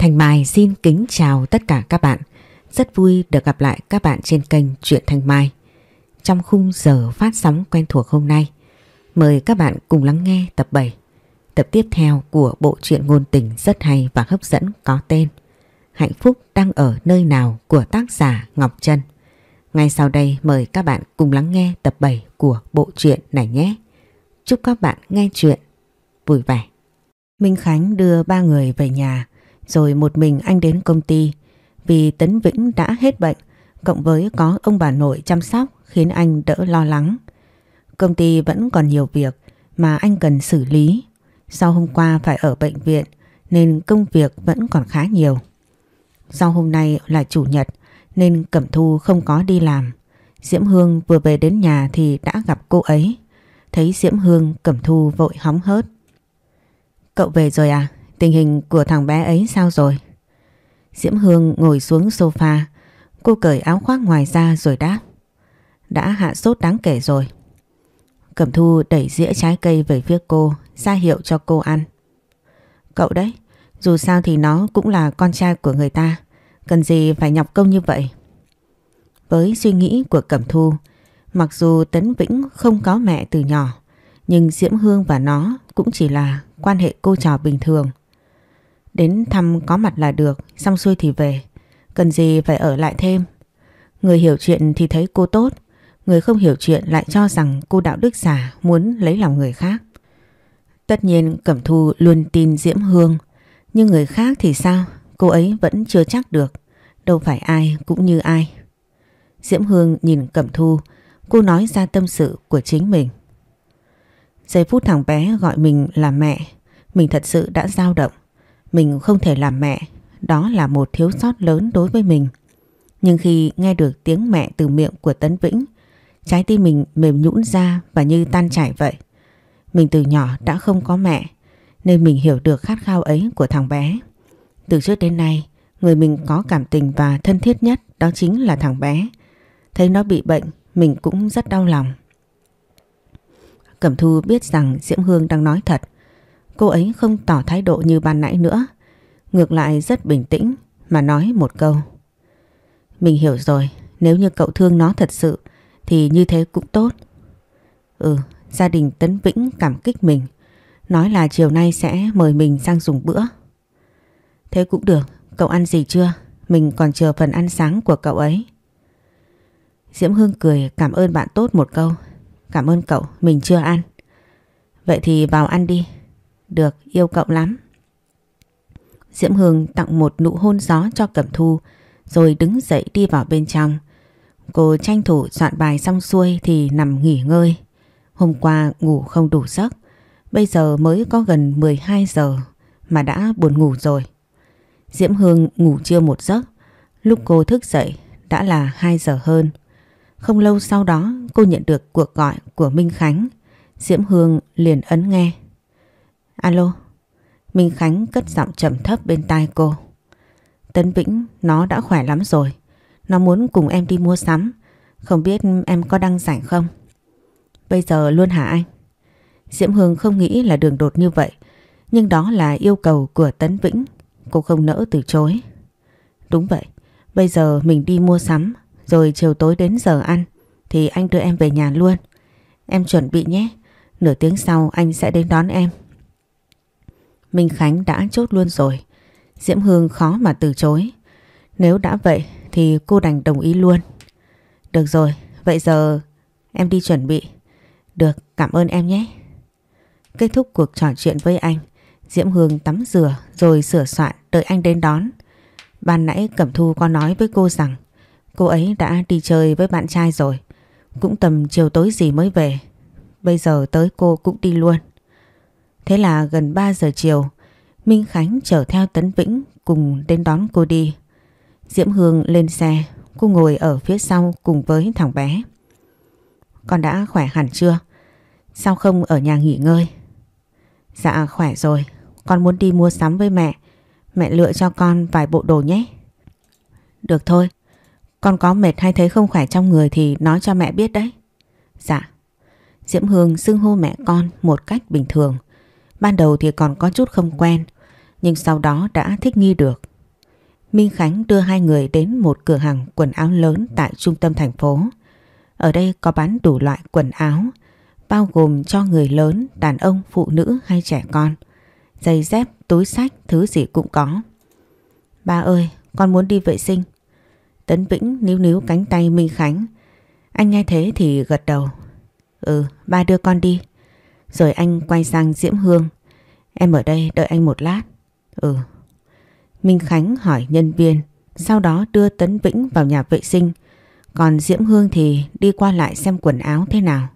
Thành Mai xin kính chào tất cả các bạn. Rất vui được gặp lại các bạn trên kênh Truyện Thành Mai. Trong khung giờ phát sóng quen thuộc hôm nay, mời các bạn cùng lắng nghe tập 7. Tập tiếp theo của bộ truyện ngôn tình rất hay và hấp dẫn có tên Hạnh phúc đang ở nơi nào của tác giả Ngọc Trân. Ngay sau đây mời các bạn cùng lắng nghe tập 7 của bộ truyện này nhé. Chúc các bạn nghe chuyện vui vẻ. Minh Khánh đưa ba người về nhà rồi một mình anh đến công ty vì Tấn Vĩnh đã hết bệnh, cộng với có ông bà nội chăm sóc khiến anh đỡ lo lắng. Công ty vẫn còn nhiều việc mà anh cần xử lý. Sau hôm qua phải ở bệnh viện, nên công việc vẫn còn khá nhiều. Sau hôm nay là chủ nhật, nên Cẩm Thu không có đi làm. Diễm Hương vừa về đến nhà thì đã gặp cô ấy. Thấy Diễm Hương, Cẩm Thu vội hóng hớt. Cậu về rồi à? Tình hình của thằng bé ấy sao rồi? Diễm Hương ngồi xuống sofa, cô cởi áo khoác ngoài ra rồi đáp. Đã hạ sốt đáng kể rồi. Cẩm Thu đẩy dĩa trái cây về phía cô, ra hiệu cho cô ăn. Cậu đấy, dù sao thì nó cũng là con trai của người ta, cần gì phải nhọc công như vậy. Với suy nghĩ của Cẩm Thu, mặc dù Tấn Vĩnh không có mẹ từ nhỏ, nhưng Diễm Hương và nó cũng chỉ là quan hệ cô trò bình thường. Đến thăm có mặt là được, xong xuôi thì về. Cần gì phải ở lại thêm. Người hiểu chuyện thì thấy cô tốt, người không hiểu chuyện lại cho rằng cô đạo đức giả muốn lấy lòng người khác. Tất nhiên Cẩm Thu luôn tin Diễm Hương, nhưng người khác thì sao? Cô ấy vẫn chưa chắc được, đâu phải ai cũng như ai. Diễm Hương nhìn Cẩm Thu, cô nói ra tâm sự của chính mình. Giây phút thằng bé gọi mình là mẹ, mình thật sự đã dao động. Mình không thể làm mẹ, đó là một thiếu sót lớn đối với mình. Nhưng khi nghe được tiếng mẹ từ miệng của Tấn Vĩnh, trái tim mình mềm nhũn ra và như tan chảy vậy. Mình từ nhỏ đã không có mẹ, nên mình hiểu được khát khao ấy của thằng bé. Từ trước đến nay, người mình có cảm tình và thân thiết nhất đó chính là thằng bé. Thấy nó bị bệnh, mình cũng rất đau lòng. Cẩm Thu biết rằng Diễm Hương đang nói thật. Cô ấy không tỏ thái độ như ban nãy nữa. Ngược lại rất bình tĩnh mà nói một câu. Mình hiểu rồi, nếu như cậu thương nó thật sự thì như thế cũng tốt. Ừ, gia đình Tấn Vĩnh cảm kích mình. Nói là chiều nay sẽ mời mình sang dùng bữa. Thế cũng được, cậu ăn gì chưa? Mình còn chờ phần ăn sáng của cậu ấy. Diễm Hương cười cảm ơn bạn tốt một câu. Cảm ơn cậu, mình chưa ăn. Vậy thì vào ăn đi, được, yêu cậu lắm. Diễm Hương tặng một nụ hôn gió cho Cẩm Thu rồi đứng dậy đi vào bên trong. Cô tranh thủ soạn bài xong xuôi thì nằm nghỉ ngơi. Hôm qua ngủ không đủ giấc, bây giờ mới có gần 12 giờ mà đã buồn ngủ rồi. Diễm Hương ngủ chưa một giấc, lúc cô thức dậy đã là 2 giờ hơn. Không lâu sau đó cô nhận được cuộc gọi của Minh Khánh. Diễm Hương liền ấn nghe. Alo, Minh Khánh cất giọng trầm thấp bên tai cô. Tấn Vĩnh nó đã khỏe lắm rồi. Nó muốn cùng em đi mua sắm. Không biết em có đăng rảnh không? Bây giờ luôn hả anh? Diễm Hương không nghĩ là đường đột như vậy. Nhưng đó là yêu cầu của Tấn Vĩnh. Cô không nỡ từ chối. Đúng vậy. Bây giờ mình đi mua sắm. Rồi chiều tối đến giờ ăn. Thì anh đưa em về nhà luôn. Em chuẩn bị nhé. Nửa tiếng sau anh sẽ đến đón em. Minh Khánh đã chốt luôn rồi. Diễm Hương khó mà từ chối. Nếu đã vậy thì cô đành đồng ý luôn. Được rồi, vậy giờ em đi chuẩn bị. Được, cảm ơn em nhé. Kết thúc cuộc trò chuyện với anh, Diễm Hương tắm rửa rồi sửa soạn đợi anh đến đón. Ban nãy Cẩm Thu có nói với cô rằng cô ấy đã đi chơi với bạn trai rồi. Cũng tầm chiều tối gì mới về. Bây giờ tới cô cũng đi luôn. Thế là gần 3 giờ chiều, Minh Khánh chở theo Tấn Vĩnh cùng đến đón cô đi. Diễm Hương lên xe, cô ngồi ở phía sau cùng với thằng bé. Con đã khỏe hẳn chưa? Sao không ở nhà nghỉ ngơi? Dạ khỏe rồi, con muốn đi mua sắm với mẹ. Mẹ lựa cho con vài bộ đồ nhé. Được thôi, con có mệt hay thấy không khỏe trong người thì nói cho mẹ biết đấy. Dạ. Diễm Hương xưng hô mẹ con một cách bình thường. Ban đầu thì còn có chút không quen, nhưng sau đó đã thích nghi được. Minh Khánh đưa hai người đến một cửa hàng quần áo lớn tại trung tâm thành phố. Ở đây có bán đủ loại quần áo, bao gồm cho người lớn, đàn ông, phụ nữ hay trẻ con. Giày dép, túi sách, thứ gì cũng có. Ba ơi, con muốn đi vệ sinh. Tấn Vĩnh níu níu cánh tay Minh Khánh. Anh nghe thế thì gật đầu. Ừ, ba đưa con đi. Rồi anh quay sang Diễm Hương. Em ở đây đợi anh một lát. Ừ. Minh Khánh hỏi nhân viên, sau đó đưa Tấn Vĩnh vào nhà vệ sinh. Còn Diễm Hương thì đi qua lại xem quần áo thế nào.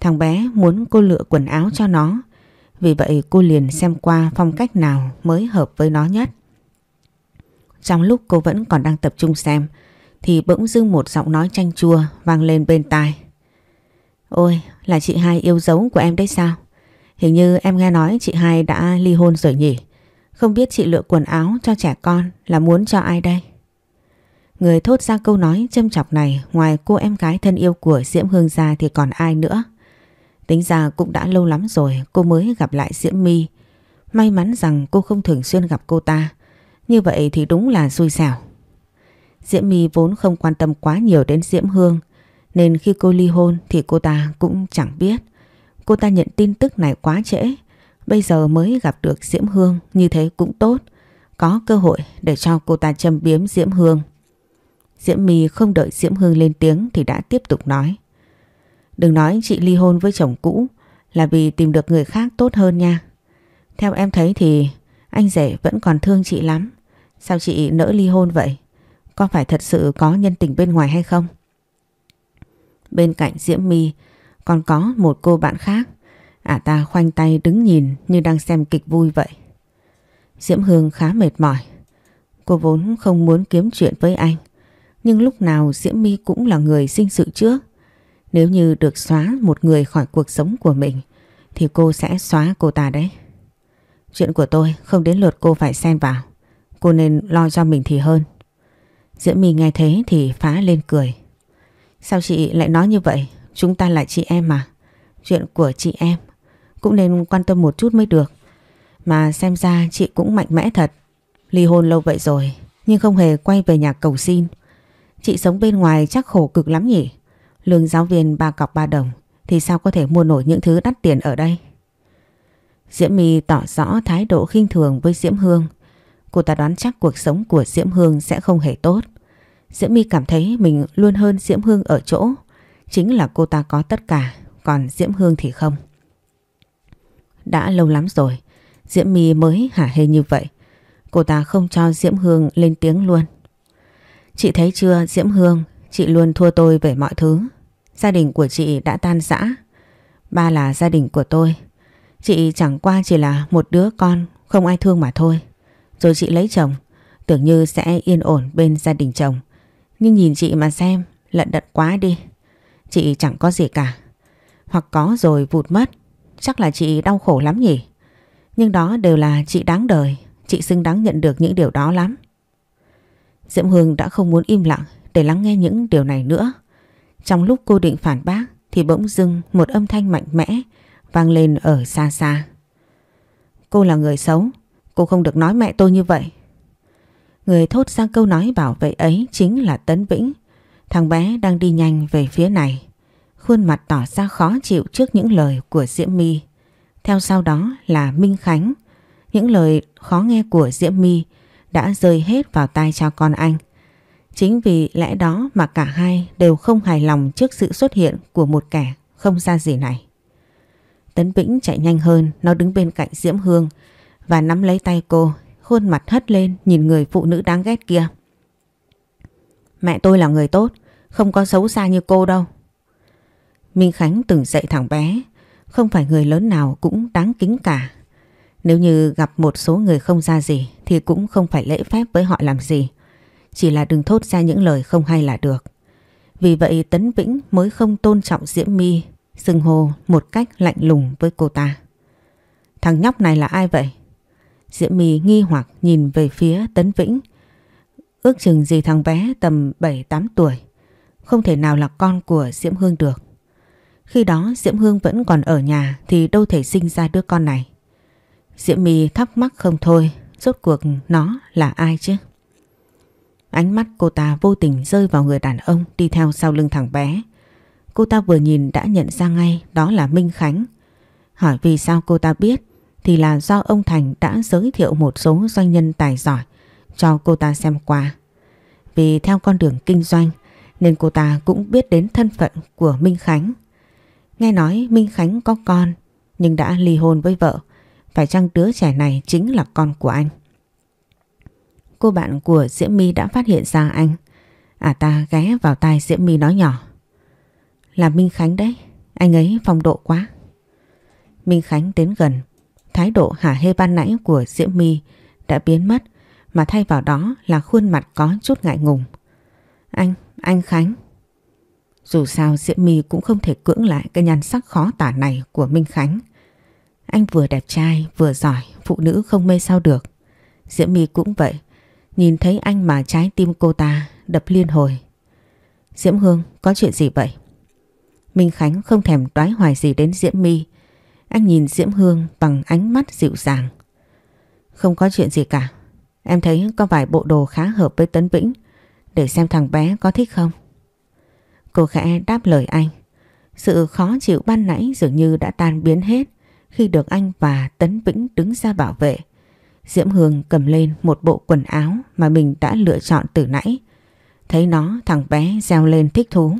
Thằng bé muốn cô lựa quần áo cho nó. Vì vậy cô liền xem qua phong cách nào mới hợp với nó nhất. Trong lúc cô vẫn còn đang tập trung xem thì bỗng dưng một giọng nói chanh chua vang lên bên tai. Ôi, là chị hai yêu dấu của em đấy sao? Hình như em nghe nói chị hai đã ly hôn rồi nhỉ? Không biết chị lựa quần áo cho trẻ con là muốn cho ai đây? Người thốt ra câu nói châm chọc này ngoài cô em gái thân yêu của Diễm Hương ra thì còn ai nữa? Tính ra cũng đã lâu lắm rồi cô mới gặp lại Diễm My. May mắn rằng cô không thường xuyên gặp cô ta. Như vậy thì đúng là xui xẻo. Diễm My vốn không quan tâm quá nhiều đến Diễm Hương nên khi cô ly hôn thì cô ta cũng chẳng biết. Cô ta nhận tin tức này quá trễ. Bây giờ mới gặp được Diễm Hương, như thế cũng tốt. Có cơ hội để cho cô ta châm biếm Diễm Hương. Diễm My không đợi Diễm Hương lên tiếng thì đã tiếp tục nói. Đừng nói chị ly hôn với chồng cũ, là vì tìm được người khác tốt hơn nha. Theo em thấy thì anh rể vẫn còn thương chị lắm. Sao chị nỡ ly hôn vậy? Có phải thật sự có nhân tình bên ngoài hay không? Bên cạnh Diễm My, còn có một cô bạn khác. Ả ta khoanh tay đứng nhìn như đang xem kịch vui vậy. Diễm Hương khá mệt mỏi. Cô vốn không muốn kiếm chuyện với anh. Nhưng lúc nào Diễm My cũng là người sinh sự trước. Nếu như được xóa một người khỏi cuộc sống của mình, thì cô sẽ xóa cô ta đấy. Chuyện của tôi không đến lượt cô phải xen vào. Cô nên lo cho mình thì hơn. Diễm My nghe thế thì phá lên cười. Sao chị lại nói như vậy? Chúng ta là chị em mà. Chuyện của chị em cũng nên quan tâm một chút mới được. Mà xem ra chị cũng mạnh mẽ thật. Ly hôn lâu vậy rồi, nhưng không hề quay về nhà cầu xin. Chị sống bên ngoài chắc khổ cực lắm nhỉ? Lương giáo viên ba cọc ba đồng, thì sao có thể mua nổi những thứ đắt tiền ở đây? Diễm My tỏ rõ thái độ khinh thường với Diễm Hương. Cô ta đoán chắc cuộc sống của Diễm Hương sẽ không hề tốt. Diễm My cảm thấy mình luôn hơn Diễm Hương ở chỗ. Chính là cô ta có tất cả, còn Diễm Hương thì không. Đã lâu lắm rồi, Diễm My mới hả hê như vậy. Cô ta không cho Diễm Hương lên tiếng luôn. Chị thấy chưa Diễm Hương, chị luôn thua tôi về mọi thứ. Gia đình của chị đã tan rã. Ba là gia đình của tôi. Chị chẳng qua chỉ là một đứa con không ai thương mà thôi. Rồi chị lấy chồng, tưởng như sẽ yên ổn bên gia đình chồng. Nhưng nhìn chị mà xem, lận đận quá đi. Chị chẳng có gì cả. Hoặc có rồi vụt mất, chắc là chị đau khổ lắm nhỉ. Nhưng đó đều là chị đáng đời, chị xứng đáng nhận được những điều đó lắm. Diễm Hương đã không muốn im lặng để lắng nghe những điều này nữa. Trong lúc cô định phản bác thì bỗng dưng một âm thanh mạnh mẽ vang lên ở xa xa. Cô là người xấu, cô không được nói mẹ tôi như vậy. Người thốt ra câu nói bảo vệ ấy chính là Tấn Vĩnh. Thằng bé đang đi nhanh về phía này. Khuôn mặt tỏ ra khó chịu trước những lời của Diễm My. Theo sau đó là Minh Khánh. Những lời khó nghe của Diễm My đã rơi hết vào tai cha con anh. Chính vì lẽ đó mà cả hai đều không hài lòng trước sự xuất hiện của một kẻ không ra gì này. Tấn Vĩnh chạy nhanh hơn, nó đứng bên cạnh Diễm Hương và nắm lấy tay cô, khuôn mặt hất lên nhìn người phụ nữ đáng ghét kia. Mẹ tôi là người tốt, không có xấu xa như cô đâu. Minh Khánh từng dạy thằng bé, không phải người lớn nào cũng đáng kính cả. Nếu như gặp một số người không ra gì thì cũng không phải lễ phép với họ làm gì. Chỉ là đừng thốt ra những lời không hay là được. Vì vậy Tấn Vĩnh mới không tôn trọng Diễm My, xưng hô một cách lạnh lùng với cô ta. Thằng nhóc này là ai vậy? Diễm My nghi hoặc nhìn về phía Tấn Vĩnh. Ước chừng gì thằng bé tầm 7-8 tuổi. Không thể nào là con của Diễm Hương được. Khi đó Diễm Hương vẫn còn ở nhà thì đâu thể sinh ra đứa con này. Diễm My thắc mắc không thôi, rốt cuộc nó là ai chứ? Ánh mắt cô ta vô tình rơi vào người đàn ông đi theo sau lưng thằng bé. Cô ta vừa nhìn đã nhận ra ngay đó là Minh Khánh. Hỏi vì sao cô ta biết thì là do ông Thành đã giới thiệu một số doanh nhân tài giỏi cho cô ta xem qua. Vì theo con đường kinh doanh nên cô ta cũng biết đến thân phận của Minh Khánh. Nghe nói Minh Khánh có con nhưng đã ly hôn với vợ. Phải chăng đứa trẻ này chính là con của anh? Cô bạn của Diễm My đã phát hiện ra anh. À ta ghé vào tai Diễm My nói nhỏ. Là Minh Khánh đấy, anh ấy phong độ quá. Minh Khánh đến gần, thái độ hả hê ban nãy của Diễm My đã biến mất mà thay vào đó là khuôn mặt có chút ngại ngùng. Anh, anh Khánh. Dù sao Diễm My cũng không thể cưỡng lại cái nhan sắc khó tả này của Minh Khánh. Anh vừa đẹp trai vừa giỏi, phụ nữ không mê sao được. Diễm My cũng vậy, nhìn thấy anh mà trái tim cô ta đập liên hồi. Diễm Hương, có chuyện gì vậy? Minh Khánh không thèm đoái hoài gì đến Diễm My. Anh nhìn Diễm Hương bằng ánh mắt dịu dàng. Không có chuyện gì cả. Em thấy có vài bộ đồ khá hợp với Tấn Vĩnh. Để xem thằng bé có thích không? Cô khẽ đáp lời anh. Sự khó chịu ban nãy dường như đã tan biến hết khi được anh và Tấn Vĩnh đứng ra bảo vệ. Diễm Hương cầm lên một bộ quần áo mà mình đã lựa chọn từ nãy. Thấy nó thằng bé reo lên thích thú.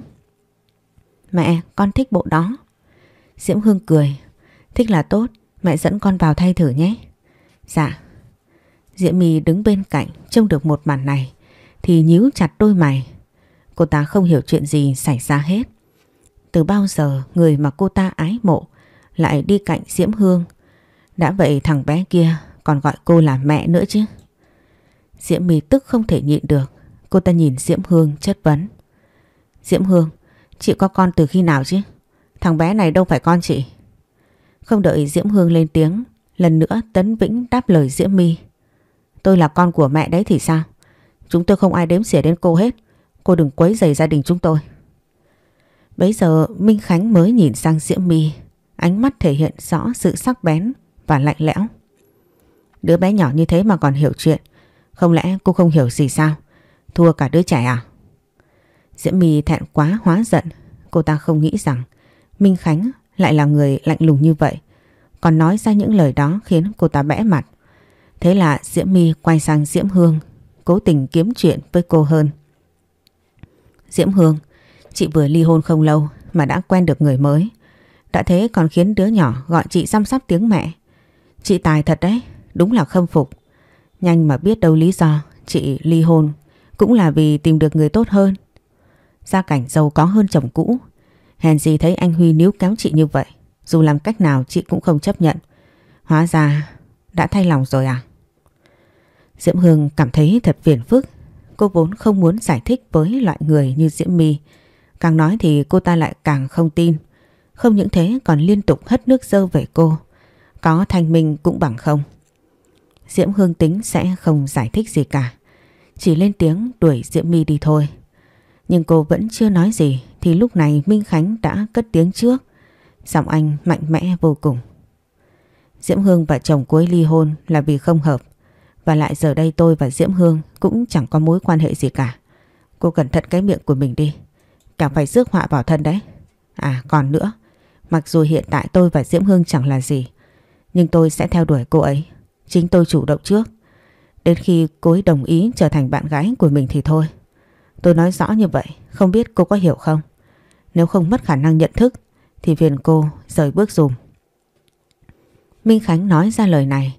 Mẹ, con thích bộ đó. Diễm Hương cười. Thích là tốt, mẹ dẫn con vào thay thử nhé. Dạ. Diễm My đứng bên cạnh trông được một màn này thì nhíu chặt đôi mày. Cô ta không hiểu chuyện gì xảy ra hết. Từ bao giờ người mà cô ta ái mộ lại đi cạnh Diễm Hương. Đã vậy thằng bé kia còn gọi cô là mẹ nữa chứ. Diễm My tức không thể nhịn được. Cô ta nhìn Diễm Hương chất vấn. Diễm Hương, chị có con từ khi nào chứ? Thằng bé này đâu phải con chị. Không đợi Diễm Hương lên tiếng, lần nữa Tấn Vĩnh đáp lời Diễm My. Tôi là con của mẹ đấy thì sao? Chúng tôi không ai đếm xỉa đến cô hết. Cô đừng quấy rầy gia đình chúng tôi. Bấy giờ Minh Khánh mới nhìn sang Diễm My, ánh mắt thể hiện rõ sự sắc bén và lạnh lẽo. Đứa bé nhỏ như thế mà còn hiểu chuyện, không lẽ cô không hiểu gì sao? Thua cả đứa trẻ à? Diễm My thẹn quá hóa giận, cô ta không nghĩ rằng Minh Khánh lại là người lạnh lùng như vậy. Còn nói ra những lời đó khiến cô ta bẽ mặt. Thế là Diễm My quay sang Diễm Hương, cố tình kiếm chuyện với cô hơn. Diễm Hương, chị vừa ly hôn không lâu mà đã quen được người mới. Đã thế còn khiến đứa nhỏ gọi chị chăm sóc tiếng mẹ. Chị tài thật đấy, đúng là khâm phục. Nhanh mà biết đâu lý do chị ly hôn cũng là vì tìm được người tốt hơn. Gia cảnh giàu có hơn chồng cũ. Hèn gì thấy anh Huy níu kéo chị như vậy. Dù làm cách nào, chị cũng không chấp nhận. Hóa ra đã thay lòng rồi à? Diễm Hương cảm thấy thật phiền phức. Cô vốn không muốn giải thích với loại người như Diễm My. Càng nói thì cô ta lại càng không tin. Không những thế, còn liên tục hất nước dơ về cô. Có thanh minh cũng bằng không. Diễm Hương tính sẽ không giải thích gì cả. Chỉ lên tiếng đuổi Diễm My đi thôi. Nhưng cô vẫn chưa nói gì thì lúc này Minh Khánh đã cất tiếng trước. Giọng anh mạnh mẽ vô cùng. Diễm Hương và chồng cuối ly hôn là vì không hợp. Và lại giờ đây tôi và Diễm Hương cũng chẳng có mối quan hệ gì cả. Cô cẩn thận cái miệng của mình đi. Càng phải rước họa vào thân đấy. À còn nữa, mặc dù hiện tại tôi và Diễm Hương chẳng là gì, nhưng tôi sẽ theo đuổi cô ấy. Chính tôi chủ động trước. Đến khi cô ấy đồng ý trở thành bạn gái của mình thì thôi. Tôi nói rõ như vậy, không biết cô có hiểu không? Nếu không mất khả năng nhận thức thì phiền cô rời bước dùm. Minh Khánh nói ra lời này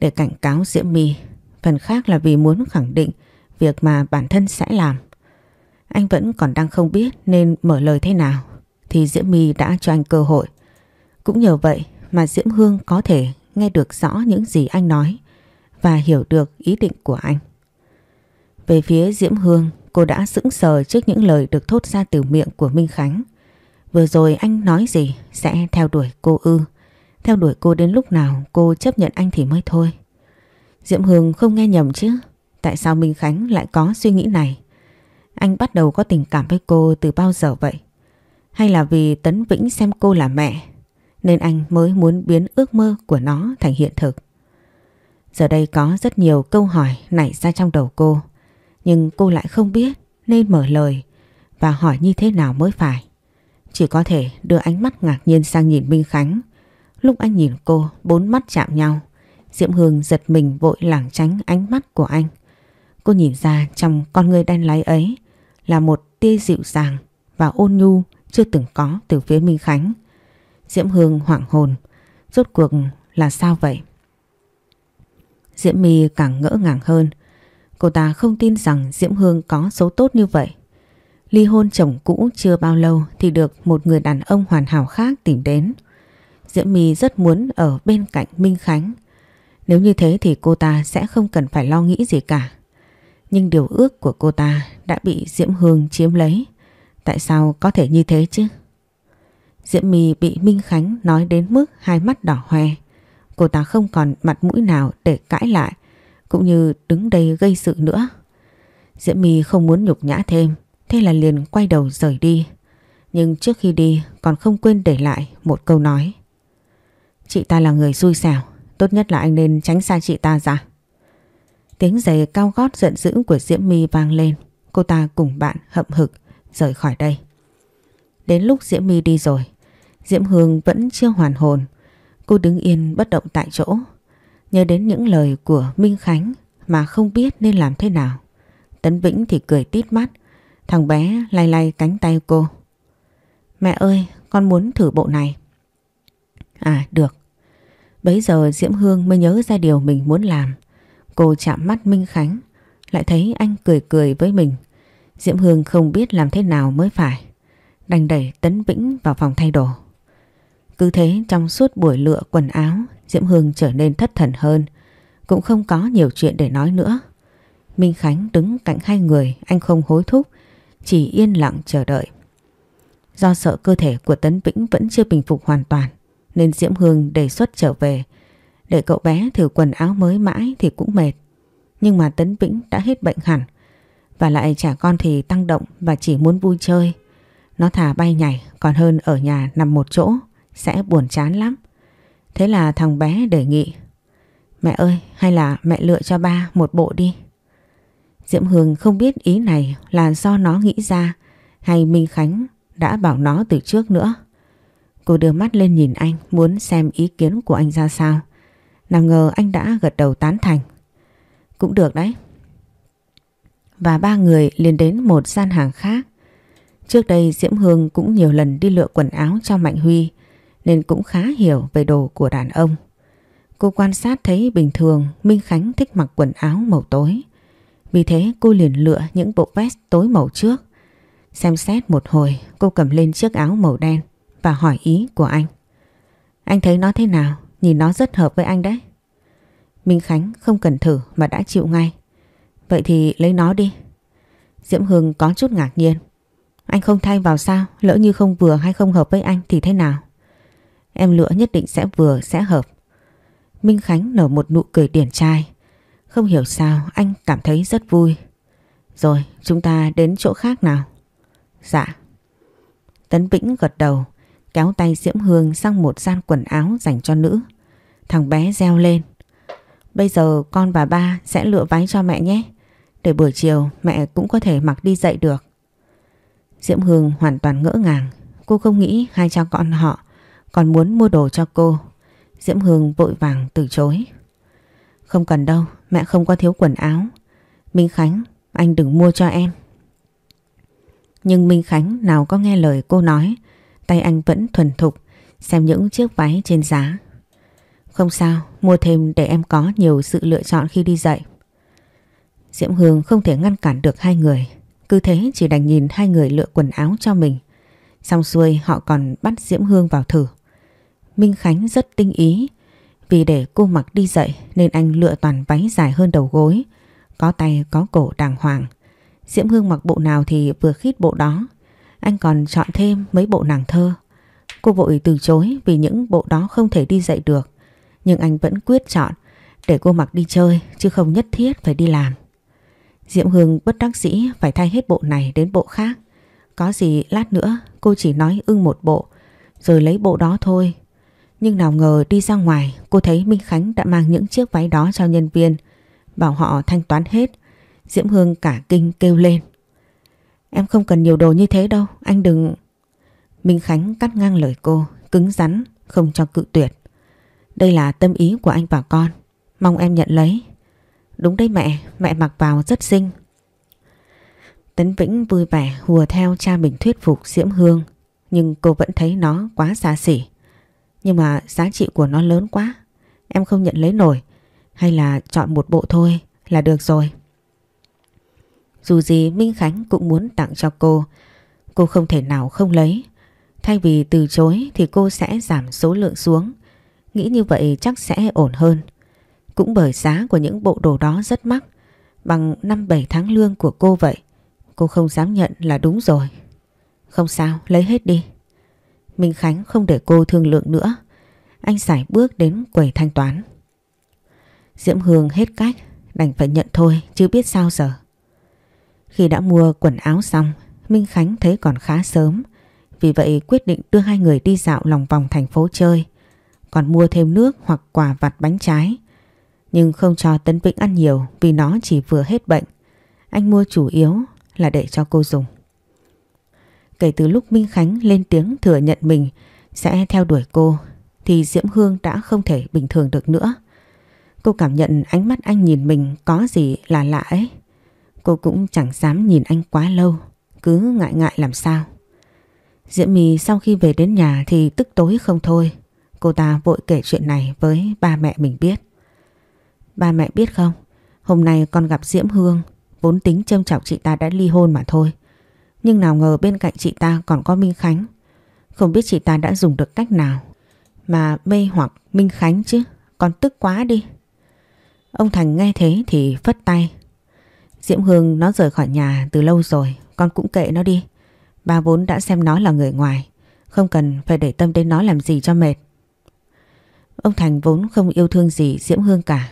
để cảnh cáo Diễm My, phần khác là vì muốn khẳng định việc mà bản thân sẽ làm. Anh vẫn còn đang không biết nên mở lời thế nào thì Diễm My đã cho anh cơ hội. Cũng nhờ vậy mà Diễm Hương có thể nghe được rõ những gì anh nói và hiểu được ý định của anh. Về phía Diễm Hương, cô đã sững sờ trước những lời được thốt ra từ miệng của Minh Khánh. Vừa rồi anh nói gì sẽ theo đuổi cô ư. Theo đuổi cô đến lúc nào cô chấp nhận anh thì mới thôi. Diễm Hương không nghe nhầm chứ. Tại sao Minh Khánh lại có suy nghĩ này? Anh bắt đầu có tình cảm với cô từ bao giờ vậy? Hay là vì Tấn Vĩnh xem cô là mẹ nên anh mới muốn biến ước mơ của nó thành hiện thực? Giờ đây có rất nhiều câu hỏi nảy ra trong đầu cô. Nhưng cô lại không biết nên mở lời và hỏi như thế nào mới phải. Chỉ có thể đưa ánh mắt ngạc nhiên sang nhìn Minh Khánh. Lúc anh nhìn cô, bốn mắt chạm nhau. Diễm Hương giật mình vội lảng tránh ánh mắt của anh. Cô nhìn ra trong con người đen láy ấy là một tia dịu dàng và ôn nhu chưa từng có từ phía Minh Khánh. Diễm Hương hoảng hồn. Rốt cuộc là sao vậy? Diễm My càng ngỡ ngàng hơn. Cô ta không tin rằng Diễm Hương có số tốt như vậy. Ly hôn chồng cũ chưa bao lâu thì được một người đàn ông hoàn hảo khác tìm đến. Diễm My rất muốn ở bên cạnh Minh Khánh. Nếu như thế thì cô ta sẽ không cần phải lo nghĩ gì cả. Nhưng điều ước của cô ta đã bị Diễm Hương chiếm lấy. Tại sao có thể như thế chứ? Diễm My bị Minh Khánh nói đến mức hai mắt đỏ hoe. Cô ta không còn mặt mũi nào để cãi lại cũng như đứng đây gây sự nữa. Diễm My không muốn nhục nhã thêm thế là liền quay đầu rời đi. Nhưng trước khi đi còn không quên để lại một câu nói. Chị ta là người xui xẻo, tốt nhất là anh nên tránh xa chị ta ra. Tiếng giày cao gót giận dữ của Diễm My vang lên. Cô ta cùng bạn hậm hực rời khỏi đây. Đến lúc Diễm My đi rồi, Diễm Hương vẫn chưa hoàn hồn. Cô đứng yên bất động tại chỗ, nhớ đến những lời của Minh Khánh mà không biết nên làm thế nào. Tấn Vĩnh thì cười tít mắt, thằng bé lay lay cánh tay cô. Mẹ ơi, con muốn thử bộ này. À, được. Bấy giờ Diễm Hương mới nhớ ra điều mình muốn làm. Cô chạm mắt Minh Khánh, lại thấy anh cười cười với mình. Diễm Hương không biết làm thế nào mới phải. Đành đẩy Tấn Vĩnh vào phòng thay đồ. Cứ thế trong suốt buổi lựa quần áo, Diễm Hương trở nên thất thần hơn. Cũng không có nhiều chuyện để nói nữa. Minh Khánh đứng cạnh hai người, anh không hối thúc, chỉ yên lặng chờ đợi. Do sợ cơ thể của Tấn Vĩnh vẫn chưa bình phục hoàn toàn, nên Diễm Hương đề xuất trở về. Để cậu bé thử quần áo mới mãi thì cũng mệt. Nhưng mà Tấn Vĩnh đã hết bệnh hẳn. Và lại trẻ con thì tăng động và chỉ muốn vui chơi. Nó thả bay nhảy còn hơn ở nhà nằm một chỗ sẽ buồn chán lắm. Thế là thằng bé đề nghị, Mẹ ơi, hay là mẹ lựa cho ba một bộ đi. Diễm Hương không biết ý này là do nó nghĩ ra Hay Minh Khánh đã bảo nó từ trước nữa. Cô đưa mắt lên nhìn anh, muốn xem ý kiến của anh ra sao. Nào ngờ anh đã gật đầu tán thành. Cũng được đấy. Và ba người liền đến một gian hàng khác. Trước đây Diễm Hương cũng nhiều lần đi lựa quần áo cho Mạnh Huy nên cũng khá hiểu về đồ của đàn ông. Cô quan sát thấy bình thường, Minh Khánh thích mặc quần áo màu tối. Vì thế, cô liền lựa những bộ vest tối màu trước. Xem xét một hồi, cô cầm lên chiếc áo màu đen và hỏi ý của anh. Anh thấy nó thế nào? Nhìn nó rất hợp với anh đấy. Minh Khánh không cần thử mà đã chịu ngay. Vậy thì lấy nó đi. Diễm Hương có chút ngạc nhiên. Anh không thay vào sao? Lỡ như không vừa hay không hợp với anh thì thế nào? Em lựa nhất định sẽ vừa sẽ hợp. Minh Khánh nở một nụ cười điển trai. Không hiểu sao anh cảm thấy rất vui. Rồi chúng ta đến chỗ khác nào. Dạ. Tấn Vĩnh gật đầu, kéo tay Diễm Hương sang một gian quần áo dành cho nữ. Thằng bé reo lên. Bây giờ con và ba sẽ lựa váy cho mẹ nhé. Để buổi chiều mẹ cũng có thể mặc đi dậy được. Diễm Hương hoàn toàn ngỡ ngàng. Cô không nghĩ hai cha con họ còn muốn mua đồ cho cô. Diễm Hương vội vàng từ chối. Không cần đâu, mẹ không có thiếu quần áo. Minh Khánh, anh đừng mua cho em. Nhưng Minh Khánh nào có nghe lời cô nói, tay anh vẫn thuần thục xem những chiếc váy trên giá. Không sao, mua thêm để em có nhiều sự lựa chọn khi đi dậy Diễm Hương không thể ngăn cản được hai người, cứ thế chỉ đành nhìn hai người lựa quần áo cho mình. Xong xuôi họ còn bắt Diễm Hương vào thử. Minh Khánh rất tinh ý. Vì để cô mặc đi dậy nên anh lựa toàn váy dài hơn đầu gối. Có tay có cổ đàng hoàng. Diễm Hương mặc bộ nào thì vừa khít bộ đó. Anh còn chọn thêm mấy bộ nàng thơ. Cô vội từ chối vì những bộ đó không thể đi dậy được. Nhưng anh vẫn quyết chọn để cô mặc đi chơi, chứ không nhất thiết phải đi làm. Diễm Hương bất đắc dĩ phải thay hết bộ này đến bộ khác. Có gì lát nữa cô chỉ nói ưng một bộ, rồi lấy bộ đó thôi nhưng nào ngờ đi ra ngoài cô thấy Minh Khánh đã mang những chiếc váy đó cho nhân viên bảo họ thanh toán hết. Diễm Hương cả kinh kêu lên. Em không cần nhiều đồ như thế đâu, anh đừng... Minh Khánh cắt ngang lời cô, cứng rắn, không cho cự tuyệt. Đây là tâm ý của anh và con, mong em nhận lấy. Đúng đấy mẹ, mẹ mặc vào rất xinh. Tấn Vĩnh vui vẻ hùa theo cha mình thuyết phục Diễm Hương, nhưng cô vẫn thấy nó quá xa xỉ. Nhưng mà giá trị của nó lớn quá, em không nhận lấy nổi, hay là chọn một bộ thôi là được rồi. Dù gì Minh Khánh cũng muốn tặng cho cô, cô không thể nào không lấy. Thay vì từ chối thì cô sẽ giảm số lượng xuống. Nghĩ như vậy chắc sẽ ổn hơn. Cũng bởi giá của những bộ đồ đó rất mắc, bằng 5-7 tháng lương của cô vậy. Cô không dám nhận là đúng rồi. Không sao, lấy hết đi. Minh Khánh không để cô thương lượng nữa. Anh giải bước đến quầy thanh toán. Diễm Hương hết cách, đành phải nhận thôi chứ biết sao giờ. Khi đã mua quần áo xong, Minh Khánh thấy còn khá sớm. Vì vậy quyết định đưa hai người đi dạo lòng vòng thành phố chơi. Còn mua thêm nước hoặc quà vặt bánh trái. Nhưng không cho Tấn Vĩnh ăn nhiều vì nó chỉ vừa hết bệnh. Anh mua chủ yếu là để cho cô dùng. Kể từ lúc Minh Khánh lên tiếng thừa nhận mình sẽ theo đuổi cô thì Diễm Hương đã không thể bình thường được nữa. Cô cảm nhận ánh mắt anh nhìn mình có gì là lạ ấy. Cô cũng chẳng dám nhìn anh quá lâu, cứ ngại ngại làm sao. Diễm My sau khi về đến nhà thì tức tối không thôi. Cô ta vội kể chuyện này với ba mẹ mình biết. Ba mẹ biết không, hôm nay con gặp Diễm Hương, vốn tính châm chọc chị ta đã ly hôn mà thôi. Nhưng nào ngờ bên cạnh chị ta còn có Minh Khánh. Không biết chị ta đã dùng được cách nào mà mê hoặc Minh Khánh chứ, con tức quá đi. Ông Thành nghe thế thì phất tay. Diễm Hương nó rời khỏi nhà từ lâu rồi, con cũng kệ nó đi. Ba vốn đã xem nó là người ngoài, không cần phải để tâm đến nó làm gì cho mệt. Ông Thành vốn không yêu thương gì Diễm Hương cả.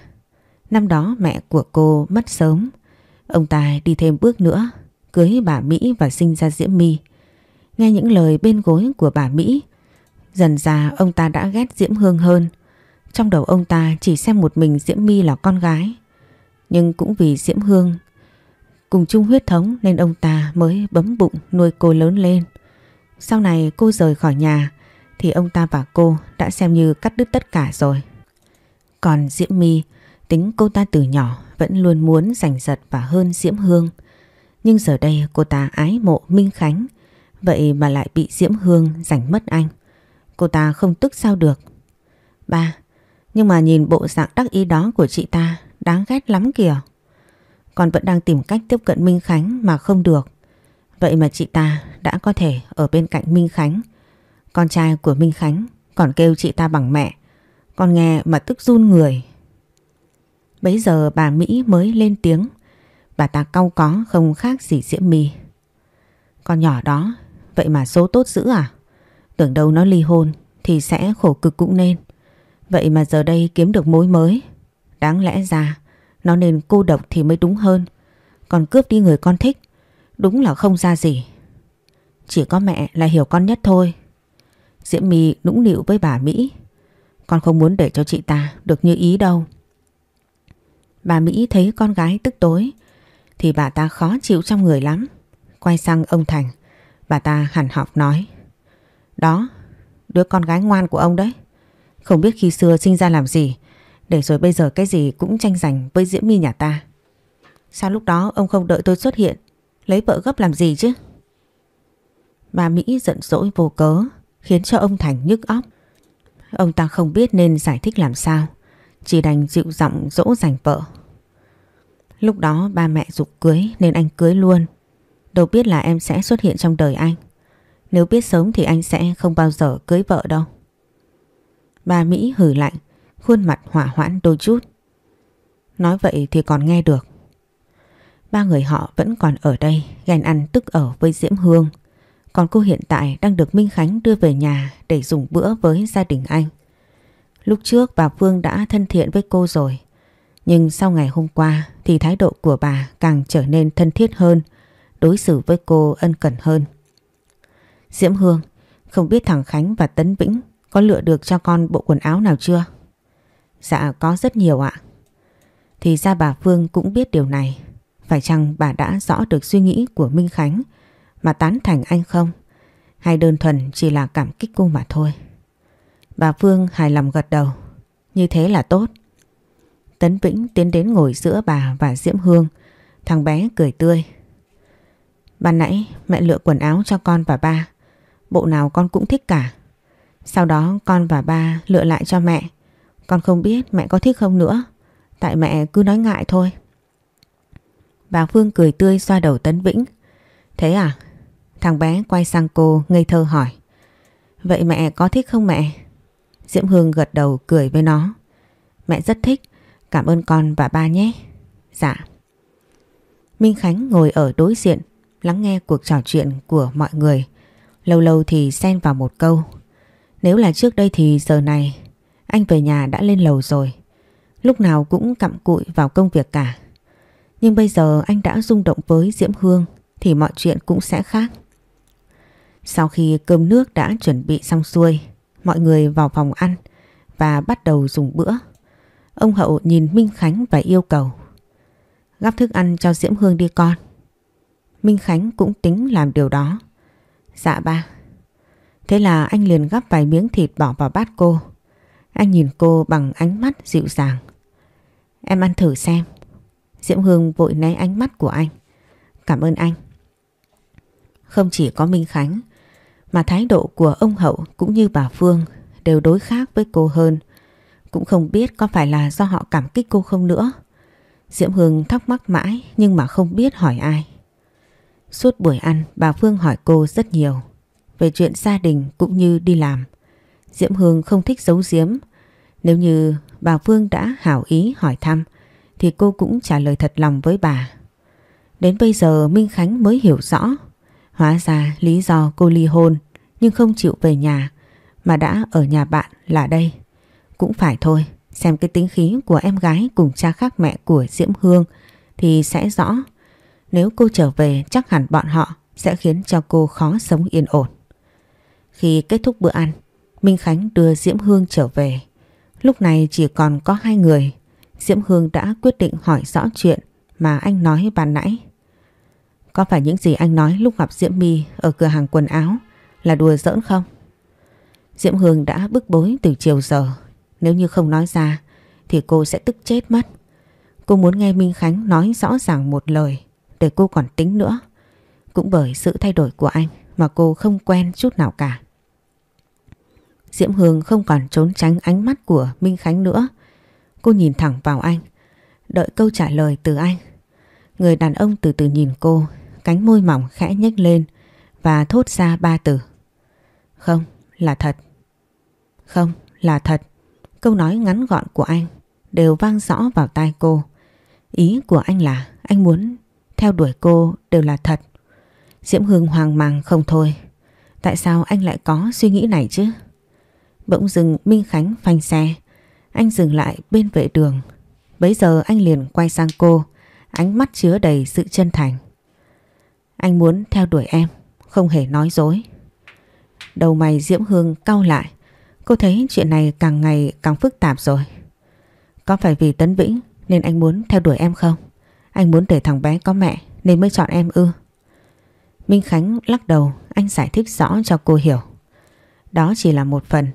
Năm đó mẹ của cô mất sớm, ông ta đi thêm bước nữa, cưới bà Mỹ và sinh ra Diễm My. Nghe những lời bên gối của bà Mỹ, dần già ông ta đã ghét Diễm Hương hơn. Trong đầu ông ta chỉ xem một mình Diễm My là con gái. Nhưng cũng vì Diễm Hương cùng chung huyết thống nên ông ta mới bấm bụng nuôi cô lớn lên. Sau này cô rời khỏi nhà thì ông ta và cô đã xem như cắt đứt tất cả rồi. Còn Diễm My tính cô ta từ nhỏ vẫn luôn muốn giành giật và hơn Diễm Hương. Nhưng giờ đây cô ta ái mộ Minh Khánh vậy mà lại bị Diễm Hương giành mất anh. Cô ta không tức sao được. Ba, nhưng mà nhìn bộ dạng đắc ý đó của chị ta đáng ghét lắm kìa. còn vẫn đang tìm cách tiếp cận Minh Khánh mà không được. Vậy mà chị ta đã có thể ở bên cạnh Minh Khánh. Con trai của Minh Khánh còn kêu chị ta bằng mẹ. Con nghe mà tức run người. Bấy giờ bà Mỹ mới lên tiếng. Bà ta cau có không khác gì Diễm My. Con nhỏ đó, vậy mà số tốt dữ à? Tưởng đâu nó ly hôn thì sẽ khổ cực cũng nên. Vậy mà giờ đây kiếm được mối mới. Đáng lẽ ra nó nên cô độc thì mới đúng hơn. Còn cướp đi người con thích, đúng là không ra gì. Chỉ có mẹ là hiểu con nhất thôi. Diễm My nũng nịu với bà Mỹ. Con không muốn để cho chị ta được như ý đâu. Bà Mỹ thấy con gái tức tối thì bà ta khó chịu trong người lắm. Quay sang ông Thành, bà ta hẳn học nói. Đó, đứa con gái ngoan của ông đấy. Không biết khi xưa sinh ra làm gì để rồi bây giờ cái gì cũng tranh giành với Diễm My nhà ta. Sao lúc đó ông không đợi tôi xuất hiện lấy vợ gấp làm gì chứ? Bà Mỹ giận dỗi vô cớ khiến cho ông Thành nhức óc. Ông ta không biết nên giải thích làm sao chỉ đành dịu giọng dỗ dành vợ. Lúc đó ba mẹ dục cưới nên anh cưới luôn. Đâu biết là em sẽ xuất hiện trong đời anh. Nếu biết sớm thì anh sẽ không bao giờ cưới vợ đâu. Bà Mỹ hử lạnh, khuôn mặt hỏa hoãn đôi chút. Nói vậy thì còn nghe được. Ba người họ vẫn còn ở đây ghen ăn tức ở với Diễm Hương. Còn cô hiện tại đang được Minh Khánh đưa về nhà để dùng bữa với gia đình anh. Lúc trước bà Phương đã thân thiện với cô rồi. Nhưng sau ngày hôm qua thì thái độ của bà càng trở nên thân thiết hơn, đối xử với cô ân cần hơn. Diễm Hương, không biết thằng Khánh và Tấn Vĩnh có lựa được cho con bộ quần áo nào chưa? Dạ có rất nhiều ạ. Thì ra bà Phương cũng biết điều này. phải chăng bà đã rõ được suy nghĩ của Minh Khánh mà tán thành anh không? Hay đơn thuần chỉ là cảm kích cô mà thôi? Bà Phương hài lòng gật đầu. Như thế là tốt. Tấn Vĩnh tiến đến ngồi giữa bà và Diễm Hương. Thằng bé cười tươi. Ban nãy mẹ lựa quần áo cho con và ba. Bộ nào con cũng thích cả. Sau đó con và ba lựa lại cho mẹ. Con không biết mẹ có thích không nữa. Tại mẹ cứ nói ngại thôi. Bà Phương cười tươi xoa đầu Tấn Vĩnh. Thế à? Thằng bé quay sang cô ngây thơ hỏi. Vậy mẹ có thích không mẹ? Diễm Hương gật đầu cười với nó. Mẹ rất thích. Cảm ơn con và ba nhé. Dạ. Minh Khánh ngồi ở đối diện lắng nghe cuộc trò chuyện của mọi người. Lâu lâu thì xen vào một câu. Nếu là trước đây thì giờ này anh về nhà đã lên lầu rồi. Lúc nào cũng cặm cụi vào công việc cả. Nhưng bây giờ anh đã rung động với Diễm Hương thì mọi chuyện cũng sẽ khác. Sau khi cơm nước đã chuẩn bị xong xuôi, mọi người vào phòng ăn và bắt đầu dùng bữa. Ông Hậu nhìn Minh Khánh và yêu cầu. Gắp thức ăn cho Diễm Hương đi con. Minh Khánh cũng tính làm điều đó. Dạ ba. Thế là anh liền gắp vài miếng thịt bỏ vào bát cô. Anh nhìn cô bằng ánh mắt dịu dàng. Em ăn thử xem. Diễm Hương vội né ánh mắt của anh. Cảm ơn anh. Không chỉ có Minh Khánh, mà thái độ của ông Hậu cũng như bà Phương đều đối khác với cô hơn. Cũng không biết có phải là do họ cảm kích cô không nữa. Diễm Hương thắc mắc mãi nhưng mà không biết hỏi ai. Suốt buổi ăn, bà Phương hỏi cô rất nhiều về chuyện gia đình cũng như đi làm. Diễm Hương không thích giấu giếm. Nếu như bà Phương đã hảo ý hỏi thăm, thì cô cũng trả lời thật lòng với bà. Đến bây giờ, Minh Khánh mới hiểu rõ. Hóa ra lý do cô ly hôn nhưng không chịu về nhà mà đã ở nhà bạn là đây. Cũng phải thôi, xem cái tính khí của em gái cùng cha khác mẹ của Diễm Hương thì sẽ rõ. Nếu cô trở về chắc hẳn bọn họ sẽ khiến cho cô khó sống yên ổn. Khi kết thúc bữa ăn, Minh Khánh đưa Diễm Hương trở về. Lúc này chỉ còn có hai người. Diễm Hương đã quyết định hỏi rõ chuyện mà anh nói ban nãy. Có phải những gì anh nói lúc gặp Diễm My ở cửa hàng quần áo là đùa giỡn không? Diễm Hương đã bức bối từ chiều giờ. Nếu như không nói ra thì cô sẽ tức chết mất. Cô muốn nghe Minh Khánh nói rõ ràng một lời để cô còn tính nữa. Cũng bởi sự thay đổi của anh mà cô không quen chút nào cả. Diễm Hương không còn trốn tránh ánh mắt của Minh Khánh nữa. Cô nhìn thẳng vào anh, đợi câu trả lời từ anh. Người đàn ông từ từ nhìn cô, cánh môi mỏng khẽ nhếch lên và thốt ra ba từ. Không, là thật. Không, là thật. Câu nói ngắn gọn của anh đều vang rõ vào tai cô. Ý của anh là anh muốn theo đuổi cô đều là thật. Diễm Hương hoang mang không thôi. Tại sao anh lại có suy nghĩ này chứ? Bỗng dừng Minh Khánh phanh xe. Anh dừng lại bên vệ đường. Bấy giờ anh liền quay sang cô, ánh mắt chứa đầy sự chân thành. Anh muốn theo đuổi em, không hề nói dối. Đầu mày Diễm Hương cau lại. Cô thấy chuyện này càng ngày càng phức tạp rồi. Có phải vì Tấn Vĩnh nên anh muốn theo đuổi em không? Anh muốn để thằng bé có mẹ nên mới chọn em ư? Minh Khánh lắc đầu, anh giải thích rõ cho cô hiểu. Đó chỉ là một phần.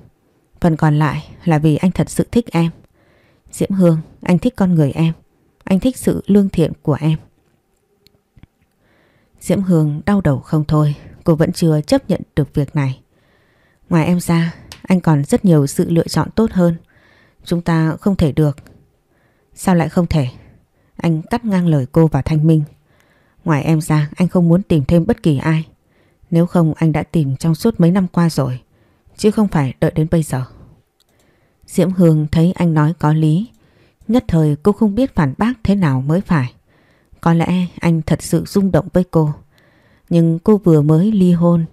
Phần còn lại là vì anh thật sự thích em. Diễm Hương, anh thích con người em. Anh thích sự lương thiện của em. Diễm Hương đau đầu không thôi, cô vẫn chưa chấp nhận được việc này. Ngoài em ra, anh còn rất nhiều sự lựa chọn tốt hơn. Chúng ta không thể được. Sao lại không thể? Anh cắt ngang lời cô và Thanh Minh. Ngoài em ra, anh không muốn tìm thêm bất kỳ ai. Nếu không anh đã tìm trong suốt mấy năm qua rồi, chứ không phải đợi đến bây giờ. Diễm Hương thấy anh nói có lý, nhất thời cô không biết phản bác thế nào mới phải. Có lẽ anh thật sự rung động với cô. Nhưng cô vừa mới ly hôn,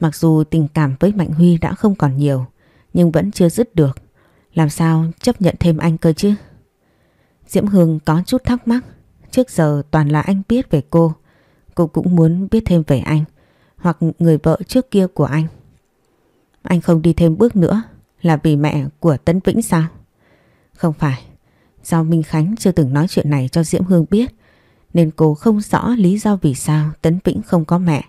mặc dù tình cảm với Mạnh Huy đã không còn nhiều, nhưng vẫn chưa dứt được. Làm sao chấp nhận thêm anh cơ chứ? Diễm Hương có chút thắc mắc. Trước giờ toàn là anh biết về cô. Cô cũng muốn biết thêm về anh. Hoặc người vợ trước kia của anh. Anh không đi thêm bước nữa là vì mẹ của Tấn Vĩnh sao? Không phải. Do Minh Khánh chưa từng nói chuyện này cho Diễm Hương biết Nên cô không rõ lý do vì sao Tấn Vĩnh không có mẹ.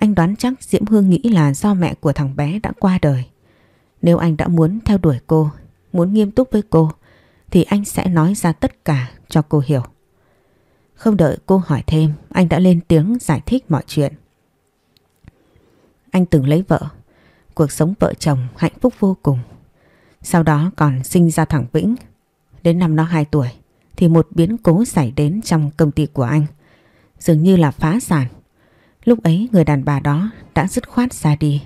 Anh đoán chắc Diễm Hương nghĩ là do mẹ của thằng bé đã qua đời. Nếu anh đã muốn theo đuổi cô, muốn nghiêm túc với cô, thì anh sẽ nói ra tất cả cho cô hiểu. Không đợi cô hỏi thêm, anh đã lên tiếng giải thích mọi chuyện. Anh từng lấy vợ, cuộc sống vợ chồng hạnh phúc vô cùng. Sau đó còn sinh ra thằng Vĩnh. Đến năm nó 2 tuổi thì một biến cố xảy đến trong công ty của anh. Dường như là phá sản. Lúc ấy người đàn bà đó đã dứt khoát ra đi.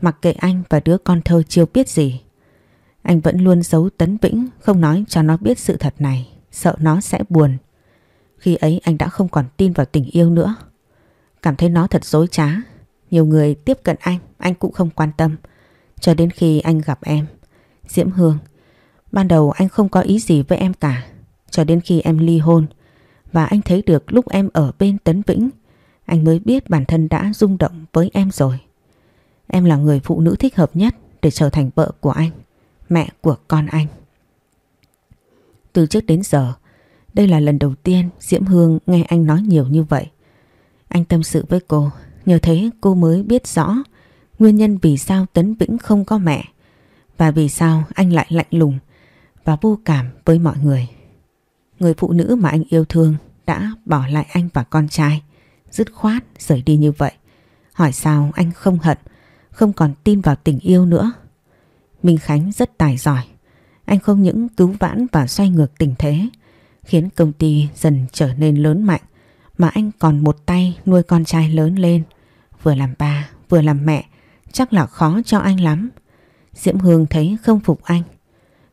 Mặc kệ anh và đứa con thơ chưa biết gì. Anh vẫn luôn giấu Tấn Vĩnh không nói cho nó biết sự thật này. Sợ nó sẽ buồn. Khi ấy anh đã không còn tin vào tình yêu nữa. Cảm thấy nó thật dối trá. Nhiều người tiếp cận anh, anh cũng không quan tâm. Cho đến khi anh gặp em. Diễm Hương. Ban đầu anh không có ý gì với em cả. Cho đến khi em ly hôn. Và anh thấy được lúc em ở bên Tấn Vĩnh. Anh mới biết bản thân đã rung động với em rồi. Em là người phụ nữ thích hợp nhất để trở thành vợ của anh. Mẹ của con anh. Từ trước đến giờ, đây là lần đầu tiên Diễm Hương nghe anh nói nhiều như vậy. Anh tâm sự với cô, nhờ thế cô mới biết rõ nguyên nhân vì sao Tấn Vĩnh không có mẹ và vì sao anh lại lạnh lùng và vô cảm với mọi người. Người phụ nữ mà anh yêu thương đã bỏ lại anh và con trai, dứt khoát rời đi như vậy. Hỏi sao anh không hận, không còn tin vào tình yêu nữa. Minh Khánh rất tài giỏi. Anh không những cứu vãn và xoay ngược tình thế, khiến công ty dần trở nên lớn mạnh, mà anh còn một tay nuôi con trai lớn lên. Vừa làm ba, vừa làm mẹ, chắc là khó cho anh lắm. Diễm Hương thấy không phục anh.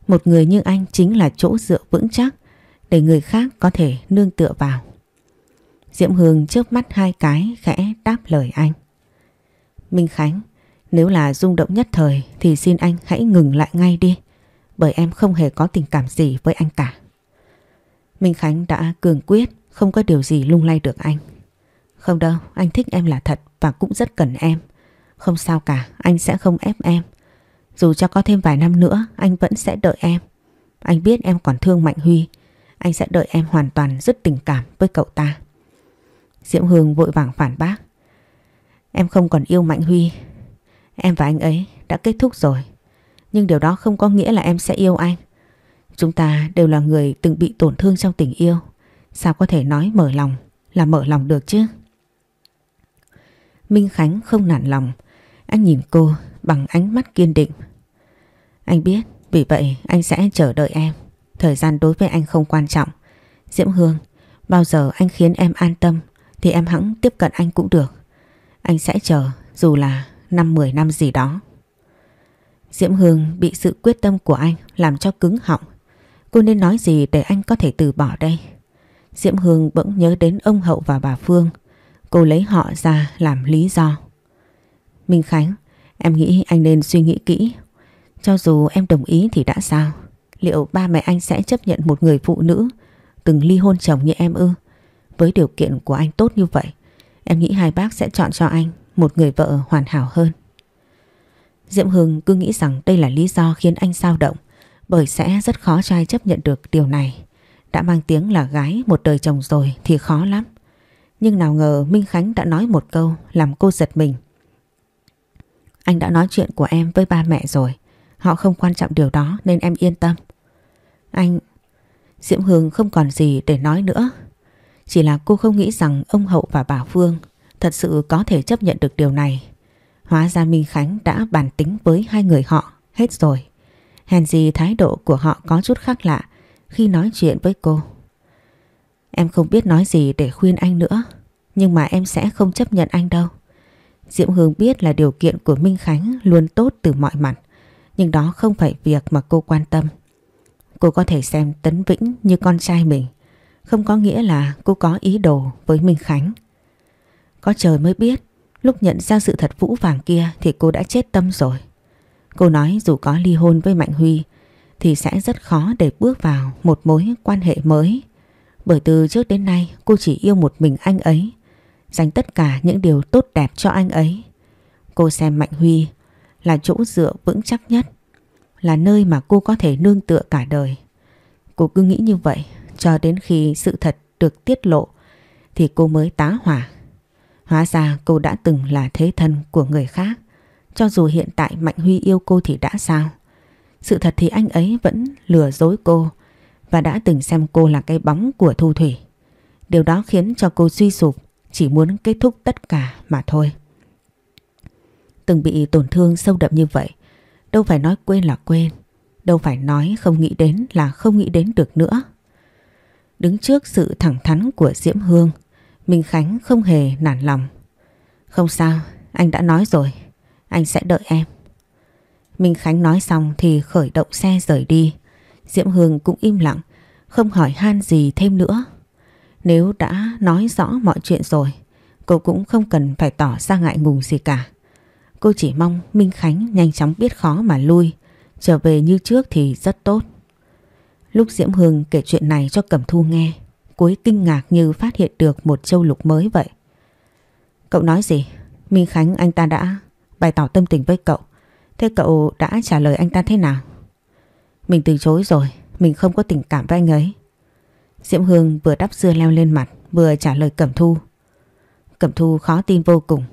Một người như anh chính là chỗ dựa vững chắc để người khác có thể nương tựa vào. Diễm Hương chớp mắt hai cái khẽ đáp lời anh. Minh Khánh, nếu là rung động nhất thời thì xin anh hãy ngừng lại ngay đi. Bởi em không hề có tình cảm gì với anh cả. Minh Khánh đã cường quyết, không có điều gì lung lay được anh. Không đâu, anh thích em là thật và cũng rất cần em. Không sao cả, anh sẽ không ép em. Dù cho có thêm vài năm nữa, anh vẫn sẽ đợi em. Anh biết em còn thương Mạnh Huy. Anh sẽ đợi em hoàn toàn dứt tình cảm với cậu ta. Diễm Hương vội vàng phản bác. Em không còn yêu Mạnh Huy. Em và anh ấy đã kết thúc rồi. Nhưng điều đó không có nghĩa là em sẽ yêu anh. Chúng ta đều là người từng bị tổn thương trong tình yêu. Sao có thể nói mở lòng là mở lòng được chứ? Minh Khánh không nản lòng. Anh nhìn cô bằng ánh mắt kiên định. Anh biết, vì vậy anh sẽ chờ đợi em. Thời gian đối với anh không quan trọng. Diễm Hương, bao giờ anh khiến em an tâm thì em hẵng tiếp cận anh cũng được. Anh sẽ chờ dù là năm 10 năm gì đó. Diễm Hương bị sự quyết tâm của anh làm cho cứng họng. Cô nên nói gì để anh có thể từ bỏ đây? Diễm Hương bỗng nhớ đến ông Hậu và bà Phương. Cô lấy họ ra làm lý do. Minh Khánh, em nghĩ anh nên suy nghĩ kỹ. Cho dù em đồng ý thì đã sao? Liệu ba mẹ anh sẽ chấp nhận một người phụ nữ từng ly hôn chồng như em ư? Với điều kiện của anh tốt như vậy, em nghĩ hai bác sẽ chọn cho anh một người vợ hoàn hảo hơn. Diễm Hương cứ nghĩ rằng đây là lý do khiến anh dao động bởi sẽ rất khó cho ai chấp nhận được điều này. Đã mang tiếng là gái một đời chồng rồi thì khó lắm. Nhưng nào ngờ Minh Khánh đã nói một câu làm cô giật mình. Anh đã nói chuyện của em với ba mẹ rồi. Họ không quan trọng điều đó nên em yên tâm. Anh... Diễm Hương không còn gì để nói nữa. Chỉ là cô không nghĩ rằng ông Hậu và bà Phương thật sự có thể chấp nhận được điều này. Hóa ra Minh Khánh đã bàn tính với hai người họ hết rồi. Hèn gì thái độ của họ có chút khác lạ khi nói chuyện với cô. Em không biết nói gì để khuyên anh nữa, nhưng mà em sẽ không chấp nhận anh đâu. Diễm Hương biết là điều kiện của Minh Khánh luôn tốt từ mọi mặt, nhưng đó không phải việc mà cô quan tâm. Cô có thể xem Tấn Vĩnh như con trai mình, không có nghĩa là cô có ý đồ với Minh Khánh. Có trời mới biết, lúc nhận ra sự thật vũ vàng kia thì cô đã chết tâm rồi. Cô nói dù có ly hôn với Mạnh Huy thì sẽ rất khó để bước vào một mối quan hệ mới. Bởi từ trước đến nay cô chỉ yêu một mình anh ấy, dành tất cả những điều tốt đẹp cho anh ấy. Cô xem Mạnh Huy là chỗ dựa vững chắc nhất, là nơi mà cô có thể nương tựa cả đời. Cô cứ nghĩ như vậy cho đến khi sự thật được tiết lộ thì cô mới tá hỏa. Hóa ra cô đã từng là thế thân của người khác. Cho dù hiện tại Mạnh Huy yêu cô thì đã sao? Sự thật thì anh ấy vẫn lừa dối cô và đã từng xem cô là cái bóng của Thu Thủy. Điều đó khiến cho cô suy sụp, chỉ muốn kết thúc tất cả mà thôi. Từng bị tổn thương sâu đậm như vậy, đâu phải nói quên là quên, đâu phải nói không nghĩ đến là không nghĩ đến được nữa. Đứng trước sự thẳng thắn của Diễm Hương, Minh Khánh không hề nản lòng. Không sao, anh đã nói rồi, anh sẽ đợi em. Minh Khánh nói xong thì khởi động xe rời đi. Diễm Hương cũng im lặng, không hỏi han gì thêm nữa. Nếu đã nói rõ mọi chuyện rồi, cô cũng không cần phải tỏ ra ngại ngùng gì cả. Cô chỉ mong Minh Khánh nhanh chóng biết khó mà lui, trở về như trước thì rất tốt. Lúc Diễm Hương kể chuyện này cho Cẩm Thu nghe, cuối kinh ngạc như phát hiện được một châu lục mới vậy. Cậu nói gì? Minh Khánh anh ta đã bày tỏ tâm tình với cậu. Thế cậu đã trả lời anh ta thế nào? Mình từ chối rồi, mình không có tình cảm với anh ấy. Diễm Hương vừa đắp dưa leo lên mặt, vừa trả lời Cẩm Thu. Cẩm Thu khó tin vô cùng.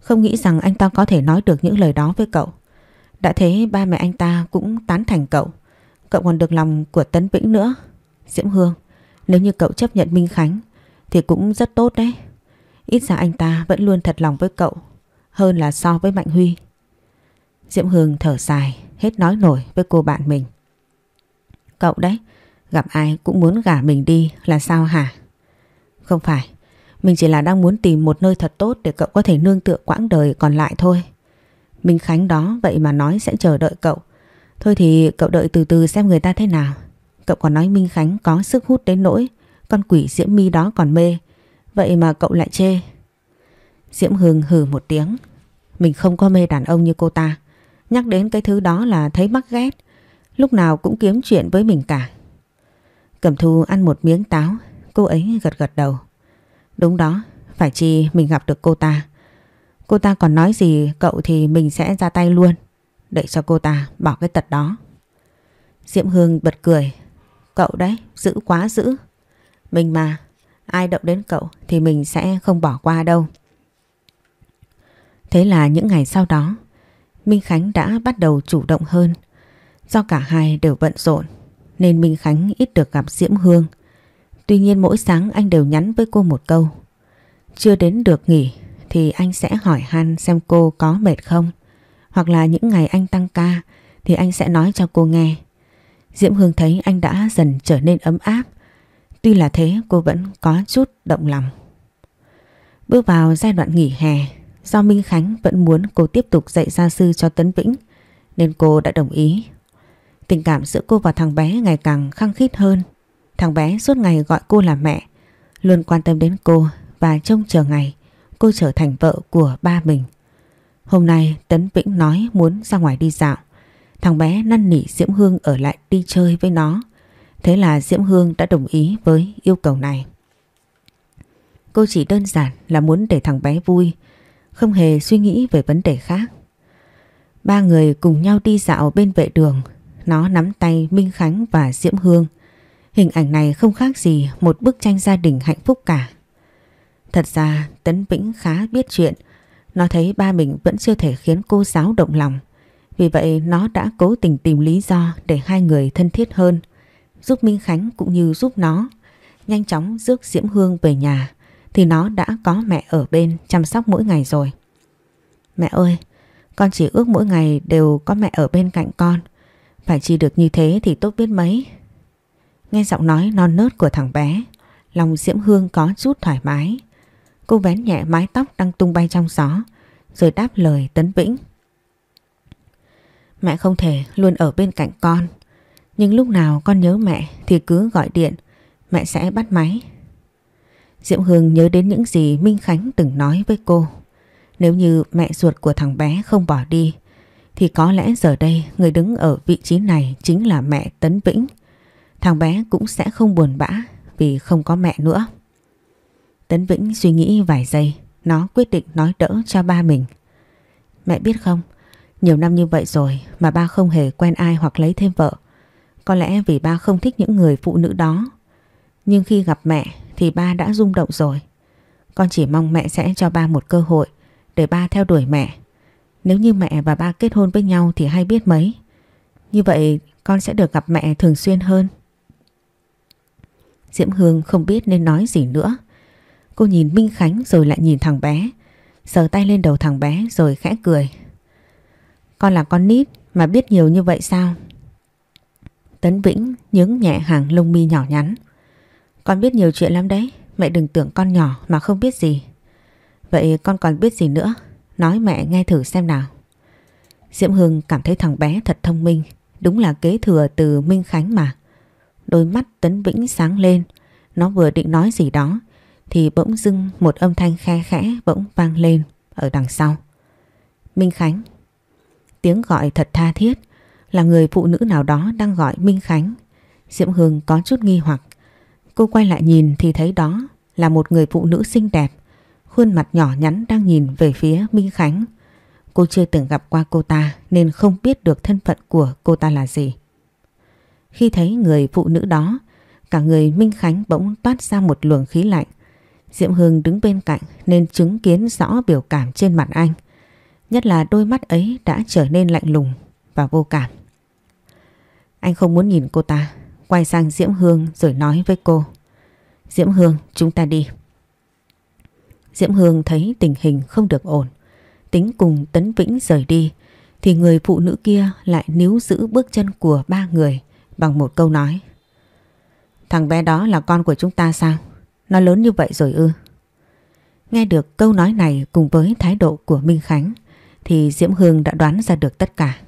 Không nghĩ rằng anh ta có thể nói được những lời đó với cậu. Đã thế ba mẹ anh ta cũng tán thành cậu. Cậu còn được lòng của Tấn Vĩnh nữa. Diễm Hương, nếu như cậu chấp nhận Minh Khánh thì cũng rất tốt đấy. Ít ra anh ta vẫn luôn thật lòng với cậu hơn là so với Mạnh Huy. Diễm Hương thở dài, hết nói nổi với cô bạn mình. Cậu đấy, gặp ai cũng muốn gả mình đi là sao hả? Không phải, mình chỉ là đang muốn tìm một nơi thật tốt để cậu có thể nương tựa quãng đời còn lại thôi. Minh Khánh đó vậy mà nói sẽ chờ đợi cậu. Thôi thì cậu đợi từ từ xem người ta thế nào. Cậu còn nói Minh Khánh có sức hút đến nỗi con quỷ Diễm My đó còn mê. Vậy mà cậu lại chê. Diễm Hương hừ một tiếng. Mình không có mê đàn ông như cô ta. Nhắc đến cái thứ đó là thấy mắc ghét. Lúc nào cũng kiếm chuyện với mình cả. Cẩm Thu ăn một miếng táo. Cô ấy gật gật đầu. Đúng đó, phải chi mình gặp được cô ta. Cô ta còn nói gì cậu thì mình sẽ ra tay luôn. Để cho cô ta bỏ cái tật đó. Diễm Hương bật cười. Cậu đấy, giữ quá giữ. Mình mà, ai động đến cậu thì mình sẽ không bỏ qua đâu. Thế là những ngày sau đó, Minh Khánh đã bắt đầu chủ động hơn. Do cả hai đều bận rộn, nên Minh Khánh ít được gặp Diễm Hương. Tuy nhiên mỗi sáng anh đều nhắn với cô một câu. Chưa đến được nghỉ thì anh sẽ hỏi han xem cô có mệt không. Hoặc là những ngày anh tăng ca thì anh sẽ nói cho cô nghe. Diễm Hương thấy anh đã dần trở nên ấm áp. Tuy là thế cô vẫn có chút động lòng. Bước vào giai đoạn nghỉ hè, do Minh Khánh vẫn muốn cô tiếp tục dạy gia sư cho Tấn Vĩnh, nên cô đã đồng ý. Tình cảm giữa cô và thằng bé ngày càng khăng khít hơn. Thằng bé suốt ngày gọi cô là mẹ, luôn quan tâm đến cô và trông chờ ngày cô trở thành vợ của ba mình. Hôm nay Tấn Vĩnh nói muốn ra ngoài đi dạo. Thằng bé năn nỉ Diễm Hương ở lại đi chơi với nó. Thế là Diễm Hương đã đồng ý với yêu cầu này. Cô chỉ đơn giản là muốn để thằng bé vui, không hề suy nghĩ về vấn đề khác. Ba người cùng nhau đi dạo bên vệ đường, nó nắm tay Minh Khánh và Diễm Hương. Hình ảnh này không khác gì một bức tranh gia đình hạnh phúc cả. Thật ra Tấn Vĩnh khá biết chuyện, nó thấy ba mình vẫn chưa thể khiến cô giáo động lòng. Vì vậy nó đã cố tình tìm lý do để hai người thân thiết hơn, giúp Minh Khánh cũng như giúp nó. Nhanh chóng rước Diễm Hương về nhà thì nó đã có mẹ ở bên chăm sóc mỗi ngày rồi. Mẹ ơi, con chỉ ước mỗi ngày đều có mẹ ở bên cạnh con. Phải chỉ được như thế thì tốt biết mấy. Nghe giọng nói non nớt của thằng bé, lòng Diễm Hương có chút thoải mái. Cô vén nhẹ mái tóc đang tung bay trong gió, rồi đáp lời Tấn Vĩnh. Mẹ không thể luôn ở bên cạnh con, nhưng lúc nào con nhớ mẹ thì cứ gọi điện, mẹ sẽ bắt máy. Diễm Hương nhớ đến những gì Minh Khánh từng nói với cô. Nếu như mẹ ruột của thằng bé không bỏ đi, thì có lẽ giờ đây người đứng ở vị trí này chính là mẹ Tấn Vĩnh. Thằng bé cũng sẽ không buồn bã vì không có mẹ nữa. Tấn Vĩnh suy nghĩ vài giây, nó quyết định nói đỡ cho ba mình. Mẹ biết không, nhiều năm như vậy rồi mà ba không hề quen ai hoặc lấy thêm vợ. Có lẽ vì ba không thích những người phụ nữ đó. Nhưng khi gặp mẹ thì ba đã rung động rồi. Con chỉ mong mẹ sẽ cho ba một cơ hội để ba theo đuổi mẹ. Nếu như mẹ và ba kết hôn với nhau thì hay biết mấy. Như vậy con sẽ được gặp mẹ thường xuyên hơn. Diễm Hương không biết nên nói gì nữa. Cô nhìn Minh Khánh rồi lại nhìn thằng bé. Sờ tay lên đầu thằng bé rồi khẽ cười. Con là con nít mà biết nhiều như vậy sao? Tấn Vĩnh nhướng nhẹ hàng lông mi nhỏ nhắn. Con biết nhiều chuyện lắm đấy. Mẹ đừng tưởng con nhỏ mà không biết gì. Vậy con còn biết gì nữa? Nói mẹ nghe thử xem nào. Diễm Hương cảm thấy thằng bé thật thông minh. Đúng là kế thừa từ Minh Khánh mà. Đôi mắt Tấn Vĩnh sáng lên. Nó vừa định nói gì đó. Thì bỗng dưng một âm thanh khe khẽ bỗng vang lên ở đằng sau. Minh Khánh. Tiếng gọi thật tha thiết. Là người phụ nữ nào đó đang gọi Minh Khánh. Diễm Hương có chút nghi hoặc. Cô quay lại nhìn thì thấy đó là một người phụ nữ xinh đẹp. Khuôn mặt nhỏ nhắn đang nhìn về phía Minh Khánh. Cô chưa từng gặp qua cô ta nên không biết được thân phận của cô ta là gì. Khi thấy người phụ nữ đó, cả người Minh Khánh bỗng toát ra một luồng khí lạnh. Diệm Hương đứng bên cạnh nên chứng kiến rõ biểu cảm trên mặt anh. Nhất là đôi mắt ấy đã trở nên lạnh lùng và vô cảm. Anh không muốn nhìn cô ta, quay sang Diễm Hương rồi nói với cô. Diễm Hương, chúng ta đi. Diễm Hương thấy tình hình không được ổn. Tính cùng Tấn Vĩnh rời đi thì người phụ nữ kia lại níu giữ bước chân của ba người bằng một câu nói. Thằng bé đó là con của chúng ta sao? Nó lớn như vậy rồi ư? Nghe được câu nói này cùng với thái độ của Minh Khánh thì Diễm Hương đã đoán ra được tất cả.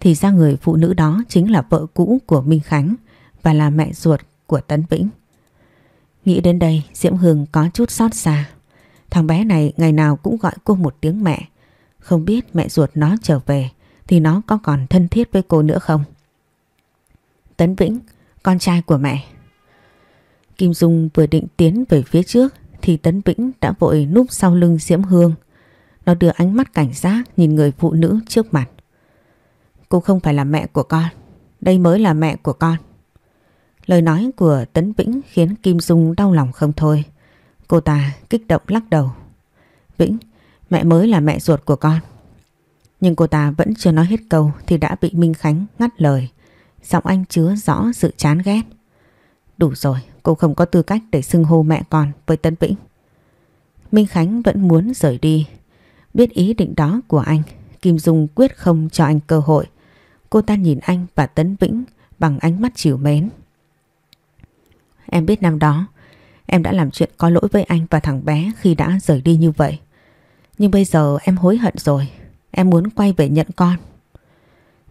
Thì ra người phụ nữ đó chính là vợ cũ của Minh Khánh và là mẹ ruột của Tấn Vĩnh. Nghĩ đến đây Diễm Hương có chút xót xa. Thằng bé này ngày nào cũng gọi cô một tiếng mẹ. Không biết mẹ ruột nó trở về thì nó có còn thân thiết với cô nữa không? Tấn Vĩnh, con trai của mẹ. Kim Dung vừa định tiến về phía trước thì Tấn Vĩnh đã vội núp sau lưng Diễm Hương. Nó đưa ánh mắt cảnh giác nhìn người phụ nữ trước mặt. Cô không phải là mẹ của con, đây mới là mẹ của con. Lời nói của Tấn Vĩnh khiến Kim Dung đau lòng không thôi. Cô ta kích động lắc đầu. Vĩnh, mẹ mới là mẹ ruột của con. Nhưng cô ta vẫn chưa nói hết câu thì đã bị Minh Khánh ngắt lời. Giọng anh chứa rõ sự chán ghét. Đủ rồi, cô không có tư cách để xưng hô mẹ con với Tấn Vĩnh. Minh Khánh vẫn muốn rời đi. Biết ý định đó của anh, Kim Dung quyết không cho anh cơ hội. Cô ta nhìn anh và Tấn Vĩnh bằng ánh mắt chiều mến. Em biết năm đó em đã làm chuyện có lỗi với anh và thằng bé khi đã rời đi như vậy. Nhưng bây giờ em hối hận rồi. Em muốn quay về nhận con.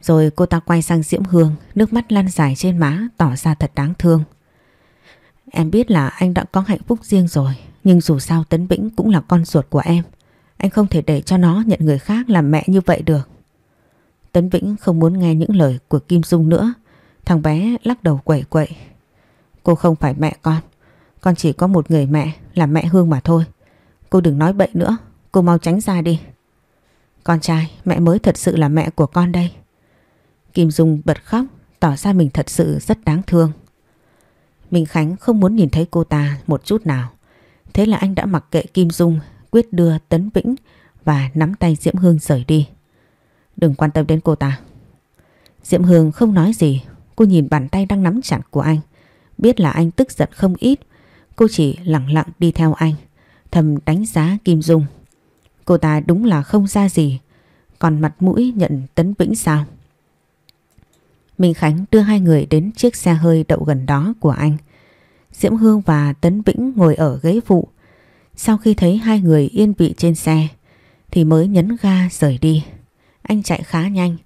Rồi cô ta quay sang Diễm Hương, nước mắt lăn dài trên má tỏ ra thật đáng thương. Em biết là anh đã có hạnh phúc riêng rồi, nhưng dù sao Tấn Vĩnh cũng là con ruột của em. Anh không thể để cho nó nhận người khác làm mẹ như vậy được. Tấn Vĩnh không muốn nghe những lời của Kim Dung nữa. Thằng bé lắc đầu quẩy quậy. Cô không phải mẹ con. Con chỉ có một người mẹ là mẹ Hương mà thôi. Cô đừng nói bậy nữa. Cô mau tránh ra đi. Con trai, mẹ mới thật sự là mẹ của con đây. Kim Dung bật khóc, tỏ ra mình thật sự rất đáng thương. Minh Khánh không muốn nhìn thấy cô ta một chút nào. Thế là anh đã mặc kệ Kim Dung, quyết đưa Tấn Vĩnh và nắm tay Diễm Hương rời đi. Đừng quan tâm đến cô ta. Diễm Hương không nói gì, cô nhìn bàn tay đang nắm chặt của anh. Biết là anh tức giận không ít, cô chỉ lặng lặng đi theo anh, thầm đánh giá Kim Dung. Cô ta đúng là không ra gì, còn mặt mũi nhận Tấn Vĩnh sao? Minh Khánh đưa hai người đến chiếc xe hơi đậu gần đó của anh. Diễm Hương và Tấn Vĩnh ngồi ở ghế phụ. Sau khi thấy hai người yên vị trên xe thì mới nhấn ga rời đi. Anh chạy khá nhanh,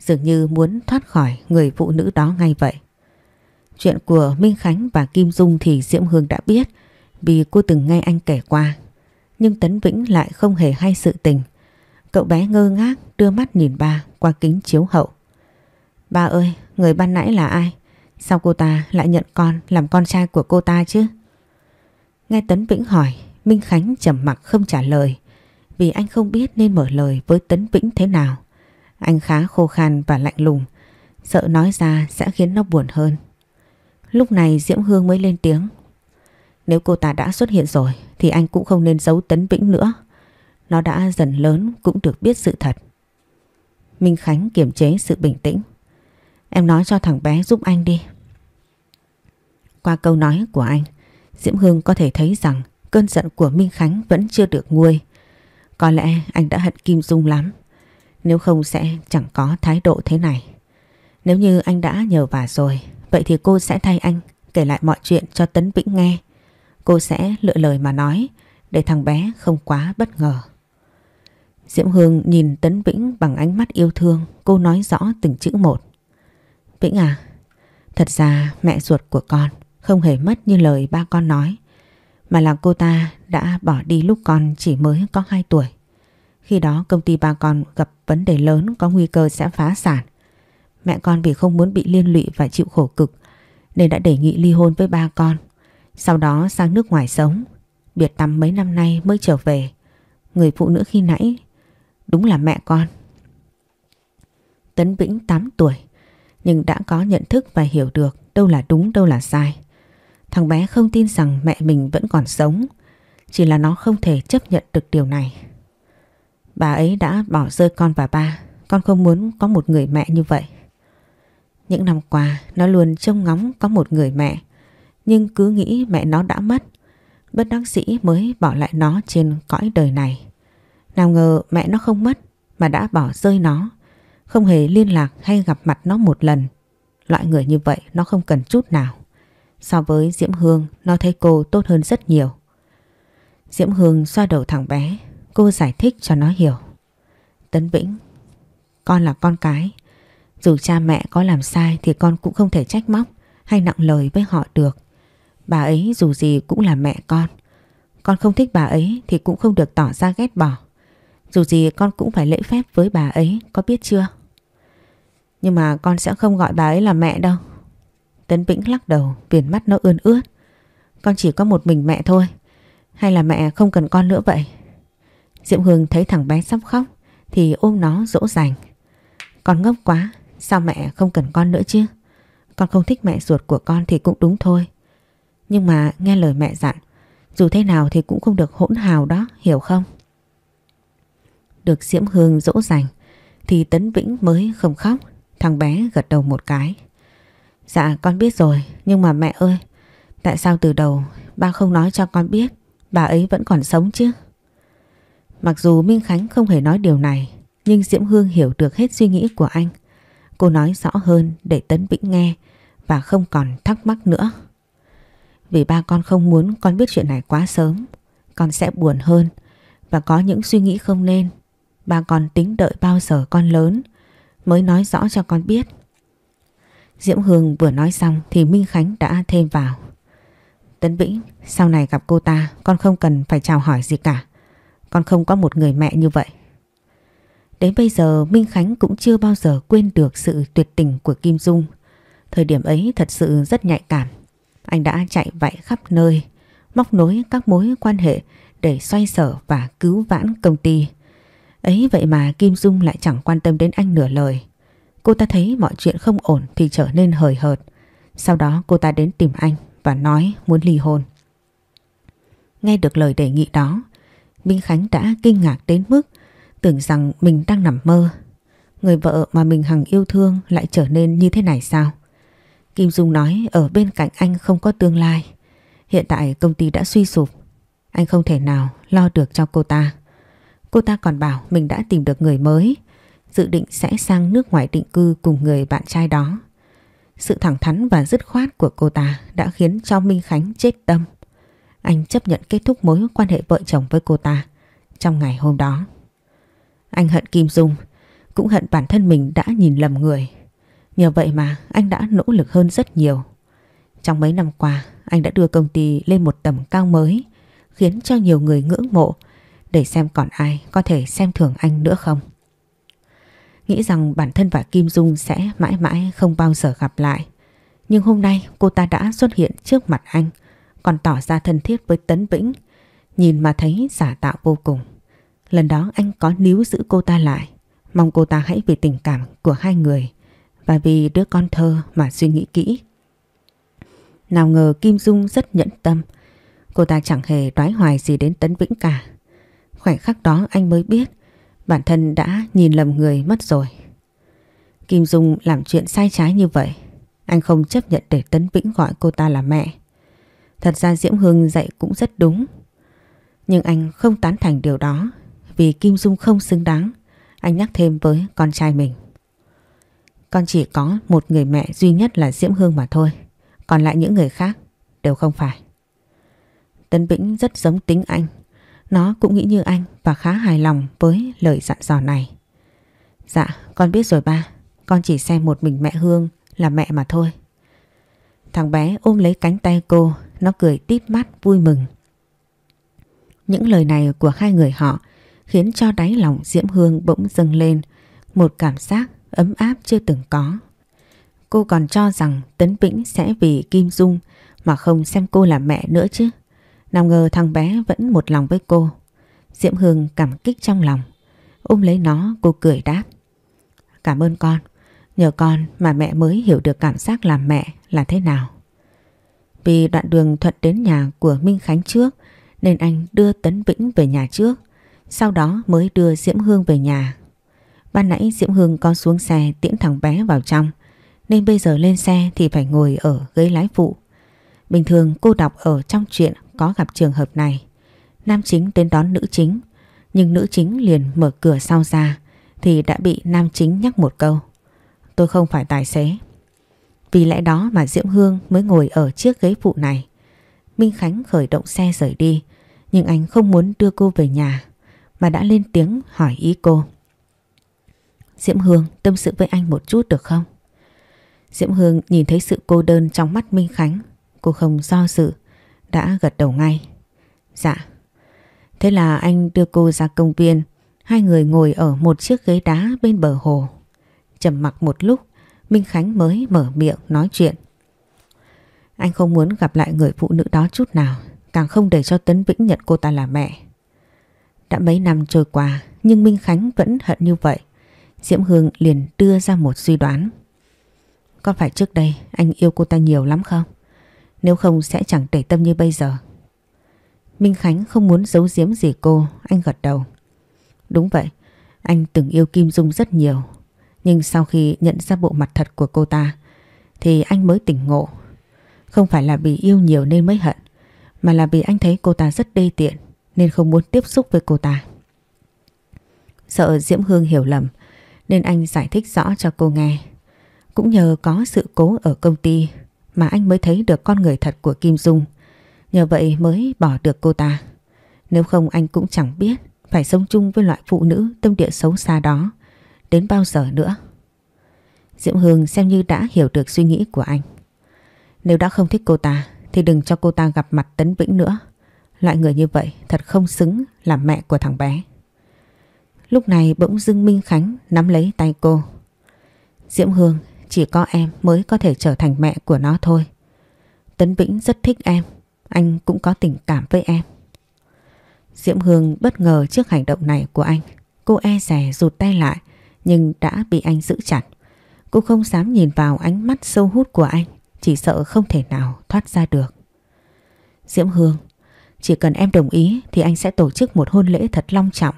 dường như muốn thoát khỏi người phụ nữ đó ngay vậy. Chuyện của Minh Khánh và Kim Dung thì Diễm Hương đã biết vì cô từng nghe anh kể qua. Nhưng Tấn Vĩnh lại không hề hay sự tình. Cậu bé ngơ ngác đưa mắt nhìn ba qua kính chiếu hậu. Ba ơi, người ban nãy là ai? Sao cô ta lại nhận con làm con trai của cô ta chứ? Nghe Tấn Vĩnh hỏi, Minh Khánh trầm mặc không trả lời vì anh không biết nên mở lời với Tấn Vĩnh thế nào. Anh khá khô khan và lạnh lùng, sợ nói ra sẽ khiến nó buồn hơn. Lúc này Diễm Hương mới lên tiếng. Nếu cô ta đã xuất hiện rồi thì anh cũng không nên giấu Tấn Vĩnh nữa. Nó đã dần lớn cũng được biết sự thật. Minh Khánh kiềm chế sự bình tĩnh. Em nói cho thằng bé giúp anh đi. Qua câu nói của anh, Diễm Hương có thể thấy rằng cơn giận của Minh Khánh vẫn chưa được nguôi. Có lẽ anh đã hận Kim Dung lắm. Nếu không sẽ chẳng có thái độ thế này. Nếu như anh đã nhờ vả rồi, vậy thì cô sẽ thay anh kể lại mọi chuyện cho Tấn Vĩnh nghe. Cô sẽ lựa lời mà nói để thằng bé không quá bất ngờ. Diễm Hương nhìn Tấn Vĩnh bằng ánh mắt yêu thương, cô nói rõ từng chữ một. Vĩnh à, thật ra mẹ ruột của con không hề mất như lời ba con nói, mà là cô ta đã bỏ đi lúc con chỉ mới có 2 tuổi. Khi đó công ty ba con gặp vấn đề lớn có nguy cơ sẽ phá sản. Mẹ con vì không muốn bị liên lụy và chịu khổ cực nên đã đề nghị ly hôn với ba con. Sau đó sang nước ngoài sống, biệt tắm mấy năm nay mới trở về. Người phụ nữ khi nãy đúng là mẹ con. Tấn Vĩnh 8 tuổi nhưng đã có nhận thức và hiểu được đâu là đúng đâu là sai. Thằng bé không tin rằng mẹ mình vẫn còn sống, chỉ là nó không thể chấp nhận được điều này. Bà ấy đã bỏ rơi con và ba, con không muốn có một người mẹ như vậy. Những năm qua nó luôn trông ngóng có một người mẹ, nhưng cứ nghĩ mẹ nó đã mất, bất đắc sĩ mới bỏ lại nó trên cõi đời này. Nào ngờ mẹ nó không mất mà đã bỏ rơi nó, không hề liên lạc hay gặp mặt nó một lần. Loại người như vậy nó không cần chút nào. So với Diễm Hương nó thấy cô tốt hơn rất nhiều. Diễm Hương xoa đầu thằng bé, cô giải thích cho nó hiểu. Tấn Vĩnh, con là con cái. Dù cha mẹ có làm sai thì con cũng không thể trách móc hay nặng lời với họ được. Bà ấy dù gì cũng là mẹ con. Con không thích bà ấy thì cũng không được tỏ ra ghét bỏ. Dù gì con cũng phải lễ phép với bà ấy, có biết chưa? Nhưng mà con sẽ không gọi bà ấy là mẹ đâu. Tấn Vĩnh lắc đầu, viền mắt nó ươn ướt. Con chỉ có một mình mẹ thôi. Hay là mẹ không cần con nữa vậy? Diệu Hương thấy thằng bé sắp khóc thì ôm nó dỗ dành. Con ngốc quá, sao mẹ không cần con nữa chứ? Con không thích mẹ ruột của con thì cũng đúng thôi. Nhưng mà nghe lời mẹ dặn, dù thế nào thì cũng không được hỗn hào đó, hiểu không? Được Diễm Hương dỗ dành thì Tấn Vĩnh mới không khóc. Thằng bé gật đầu một cái. Dạ con biết rồi, nhưng mà mẹ ơi, tại sao từ đầu ba không nói cho con biết bà ấy vẫn còn sống chứ? Mặc dù Minh Khánh không hề nói điều này, nhưng Diễm Hương hiểu được hết suy nghĩ của anh. Cô nói rõ hơn để Tấn Vĩnh nghe và không còn thắc mắc nữa. Vì ba con không muốn con biết chuyện này quá sớm, con sẽ buồn hơn và có những suy nghĩ không nên. Ba con tính đợi bao giờ con lớn mới nói rõ cho con biết. Diễm Hương vừa nói xong thì Minh Khánh đã thêm vào. Tấn Vĩnh, sau này gặp cô ta con không cần phải chào hỏi gì cả. Con không có một người mẹ như vậy. Đến bây giờ Minh Khánh cũng chưa bao giờ quên được sự tuyệt tình của Kim Dung. Thời điểm ấy thật sự rất nhạy cảm. Anh đã chạy vạy khắp nơi, móc nối các mối quan hệ để xoay sở và cứu vãn công ty. Ấy vậy mà Kim Dung lại chẳng quan tâm đến anh nửa lời. Cô ta thấy mọi chuyện không ổn thì trở nên hời hợt. Sau đó cô ta đến tìm anh và nói muốn ly hôn. Nghe được lời đề nghị đó, Minh Khánh đã kinh ngạc đến mức tưởng rằng mình đang nằm mơ. Người vợ mà mình hằng yêu thương lại trở nên như thế này sao? Kim Dung nói ở bên cạnh anh không có tương lai. Hiện tại công ty đã suy sụp. Anh không thể nào lo được cho cô ta. Cô ta còn bảo mình đã tìm được người mới, dự định sẽ sang nước ngoài định cư cùng người bạn trai đó. Sự thẳng thắn và dứt khoát của cô ta đã khiến cho Minh Khánh chết tâm. Anh chấp nhận kết thúc mối quan hệ vợ chồng với cô ta trong ngày hôm đó. Anh hận Kim Dung, cũng hận bản thân mình đã nhìn lầm người. Nhờ vậy mà anh đã nỗ lực hơn rất nhiều. Trong mấy năm qua, anh đã đưa công ty lên một tầm cao mới, khiến cho nhiều người ngưỡng mộ để xem còn ai có thể xem thường anh nữa không. Nghĩ rằng bản thân và Kim Dung sẽ mãi mãi không bao giờ gặp lại. Nhưng hôm nay cô ta đã xuất hiện trước mặt anh, còn tỏ ra thân thiết với Tấn Vĩnh, nhìn mà thấy giả tạo vô cùng. Lần đó anh có níu giữ cô ta lại, mong cô ta hãy vì tình cảm của hai người và vì đứa con thơ mà suy nghĩ kỹ. Nào ngờ Kim Dung rất nhẫn tâm, Cô ta chẳng hề đoái hoài gì đến Tấn Vĩnh cả. Khoảnh khắc đó anh mới biết bản thân đã nhìn lầm người mất rồi. Kim Dung làm chuyện sai trái như vậy. Anh không chấp nhận để Tấn Vĩnh gọi cô ta là mẹ. Thật ra Diễm Hương dạy cũng rất đúng. Nhưng anh không tán thành điều đó, vì Kim Dung không xứng đáng. Anh nhắc thêm với con trai mình. Con chỉ có một người mẹ duy nhất là Diễm Hương mà thôi. Còn lại những người khác đều không phải. Tấn Vĩnh rất giống tính anh. Nó cũng nghĩ như anh và khá hài lòng với lời dặn dò này. Dạ, con biết rồi ba. Con chỉ xem một mình mẹ Hương là mẹ mà thôi. Thằng bé ôm lấy cánh tay cô, nó cười tít mắt vui mừng. Những lời này của hai người họ khiến cho đáy lòng Diễm Hương bỗng dâng lên một cảm giác ấm áp chưa từng có. Cô còn cho rằng Tấn Vĩnh sẽ vì Kim Dung mà không xem cô là mẹ nữa chứ. Nào ngờ thằng bé vẫn một lòng với cô. Diễm Hương cảm kích trong lòng. Ôm lấy nó, cô cười đáp. Cảm ơn con. Nhờ con mà mẹ mới hiểu được cảm giác làm mẹ là thế nào. Vì đoạn đường thuận đến nhà của Minh Khánh trước, nên anh đưa Tấn Vĩnh về nhà trước. Sau đó mới đưa Diễm Hương về nhà. Ban nãy Diễm Hương có xuống xe tiễn thằng bé vào trong, nên bây giờ lên xe thì phải ngồi ở ghế lái phụ. Bình thường cô đọc ở trong chuyện có gặp trường hợp này. Nam chính đến đón nữ chính, nhưng nữ chính liền mở cửa sau ra thì đã bị nam chính nhắc một câu. Tôi không phải tài xế. Vì lẽ đó mà Diễm Hương mới ngồi ở chiếc ghế phụ này. Minh Khánh khởi động xe rời đi, nhưng anh không muốn đưa cô về nhà, mà đã lên tiếng hỏi ý cô. Diễm Hương tâm sự với anh một chút được không? Diễm Hương nhìn thấy sự cô đơn trong mắt Minh Khánh, cô không do dự, đã gật đầu ngay. Dạ. Thế là anh đưa cô ra công viên, hai người ngồi ở một chiếc ghế đá bên bờ hồ. trầm mặc một lúc, Minh Khánh mới mở miệng nói chuyện. Anh không muốn gặp lại người phụ nữ đó chút nào, càng không để cho Tấn Vĩnh nhận cô ta là mẹ. Đã mấy năm trôi qua, nhưng Minh Khánh vẫn hận như vậy. Diễm Hương liền đưa ra một suy đoán. Có phải trước đây anh yêu cô ta nhiều lắm không? Nếu không sẽ chẳng để tâm như bây giờ. Minh Khánh không muốn giấu giếm gì cô, anh gật đầu. Đúng vậy, anh từng yêu Kim Dung rất nhiều. Nhưng sau khi nhận ra bộ mặt thật của cô ta, thì anh mới tỉnh ngộ. Không phải là vì yêu nhiều nên mới hận, mà là vì anh thấy cô ta rất đê tiện, nên không muốn tiếp xúc với cô ta. Sợ Diễm Hương hiểu lầm, nên anh giải thích rõ cho cô nghe. Cũng nhờ có sự cố ở công ty mà anh mới thấy được con người thật của Kim Dung. Nhờ vậy mới bỏ được cô ta. Nếu không anh cũng chẳng biết phải sống chung với loại phụ nữ tâm địa xấu xa đó đến bao giờ nữa. Diễm Hương xem như đã hiểu được suy nghĩ của anh. Nếu đã không thích cô ta thì đừng cho cô ta gặp mặt Tấn Vĩnh nữa. Loại người như vậy thật không xứng làm mẹ của thằng bé. Lúc này bỗng dưng Minh Khánh nắm lấy tay cô. Diễm Hương chỉ có em mới có thể trở thành mẹ của nó thôi. Tấn Vĩnh rất thích em, anh cũng có tình cảm với em. Diễm Hương bất ngờ trước hành động này của anh. Cô e rè rụt tay lại nhưng đã bị anh giữ chặt. Cô không dám nhìn vào ánh mắt sâu hút của anh, chỉ sợ không thể nào thoát ra được. Diễm Hương, chỉ cần em đồng ý thì anh sẽ tổ chức một hôn lễ thật long trọng.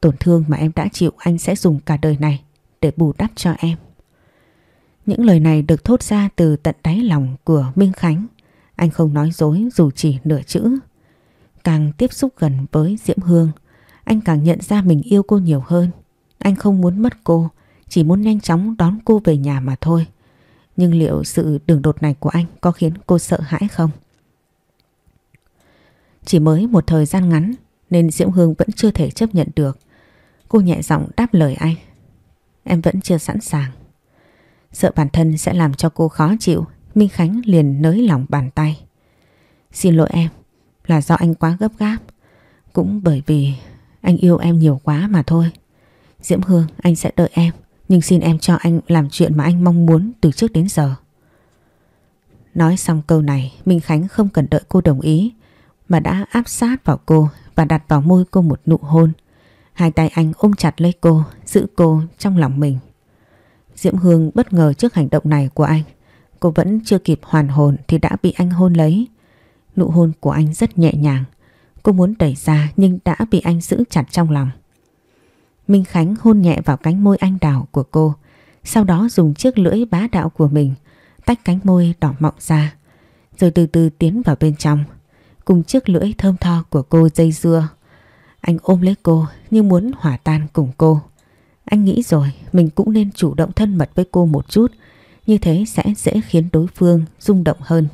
Tổn thương mà em đã chịu anh sẽ dùng cả đời này để bù đắp cho em. Những lời này được thốt ra từ tận đáy lòng của Minh Khánh. Anh không nói dối dù chỉ nửa chữ. Càng tiếp xúc gần với Diễm Hương, anh càng nhận ra mình yêu cô nhiều hơn. Anh không muốn mất cô, chỉ muốn nhanh chóng đón cô về nhà mà thôi. Nhưng liệu sự đường đột này của anh có khiến cô sợ hãi không? Chỉ mới một thời gian ngắn nên Diễm Hương vẫn chưa thể chấp nhận được. Cô nhẹ giọng đáp lời anh. Em vẫn chưa sẵn sàng. Sợ bản thân sẽ làm cho cô khó chịu, Minh Khánh liền nới lỏng bàn tay. Xin lỗi em, là do anh quá gấp gáp. Cũng bởi vì anh yêu em nhiều quá mà thôi. Diễm Hương, anh sẽ đợi em, nhưng xin em cho anh làm chuyện mà anh mong muốn từ trước đến giờ. Nói xong câu này, Minh Khánh không cần đợi cô đồng ý, mà đã áp sát vào cô và đặt vào môi cô một nụ hôn. Hai tay anh ôm chặt lấy cô, giữ cô trong lòng mình. Diễm Hương bất ngờ trước hành động này của anh. Cô vẫn chưa kịp hoàn hồn thì đã bị anh hôn lấy. Nụ hôn của anh rất nhẹ nhàng. Cô muốn đẩy ra nhưng đã bị anh giữ chặt trong lòng. Minh Khánh hôn nhẹ vào cánh môi anh đào của cô. Sau đó dùng chiếc lưỡi bá đạo của mình, tách cánh môi đỏ mọng ra. Rồi từ từ tiến vào bên trong. Cùng chiếc lưỡi thơm tho của cô dây dưa. Anh ôm lấy cô như muốn hỏa tan cùng cô. Anh nghĩ rồi mình cũng nên chủ động thân mật với cô một chút. Như thế sẽ dễ khiến đối phương rung động hơn.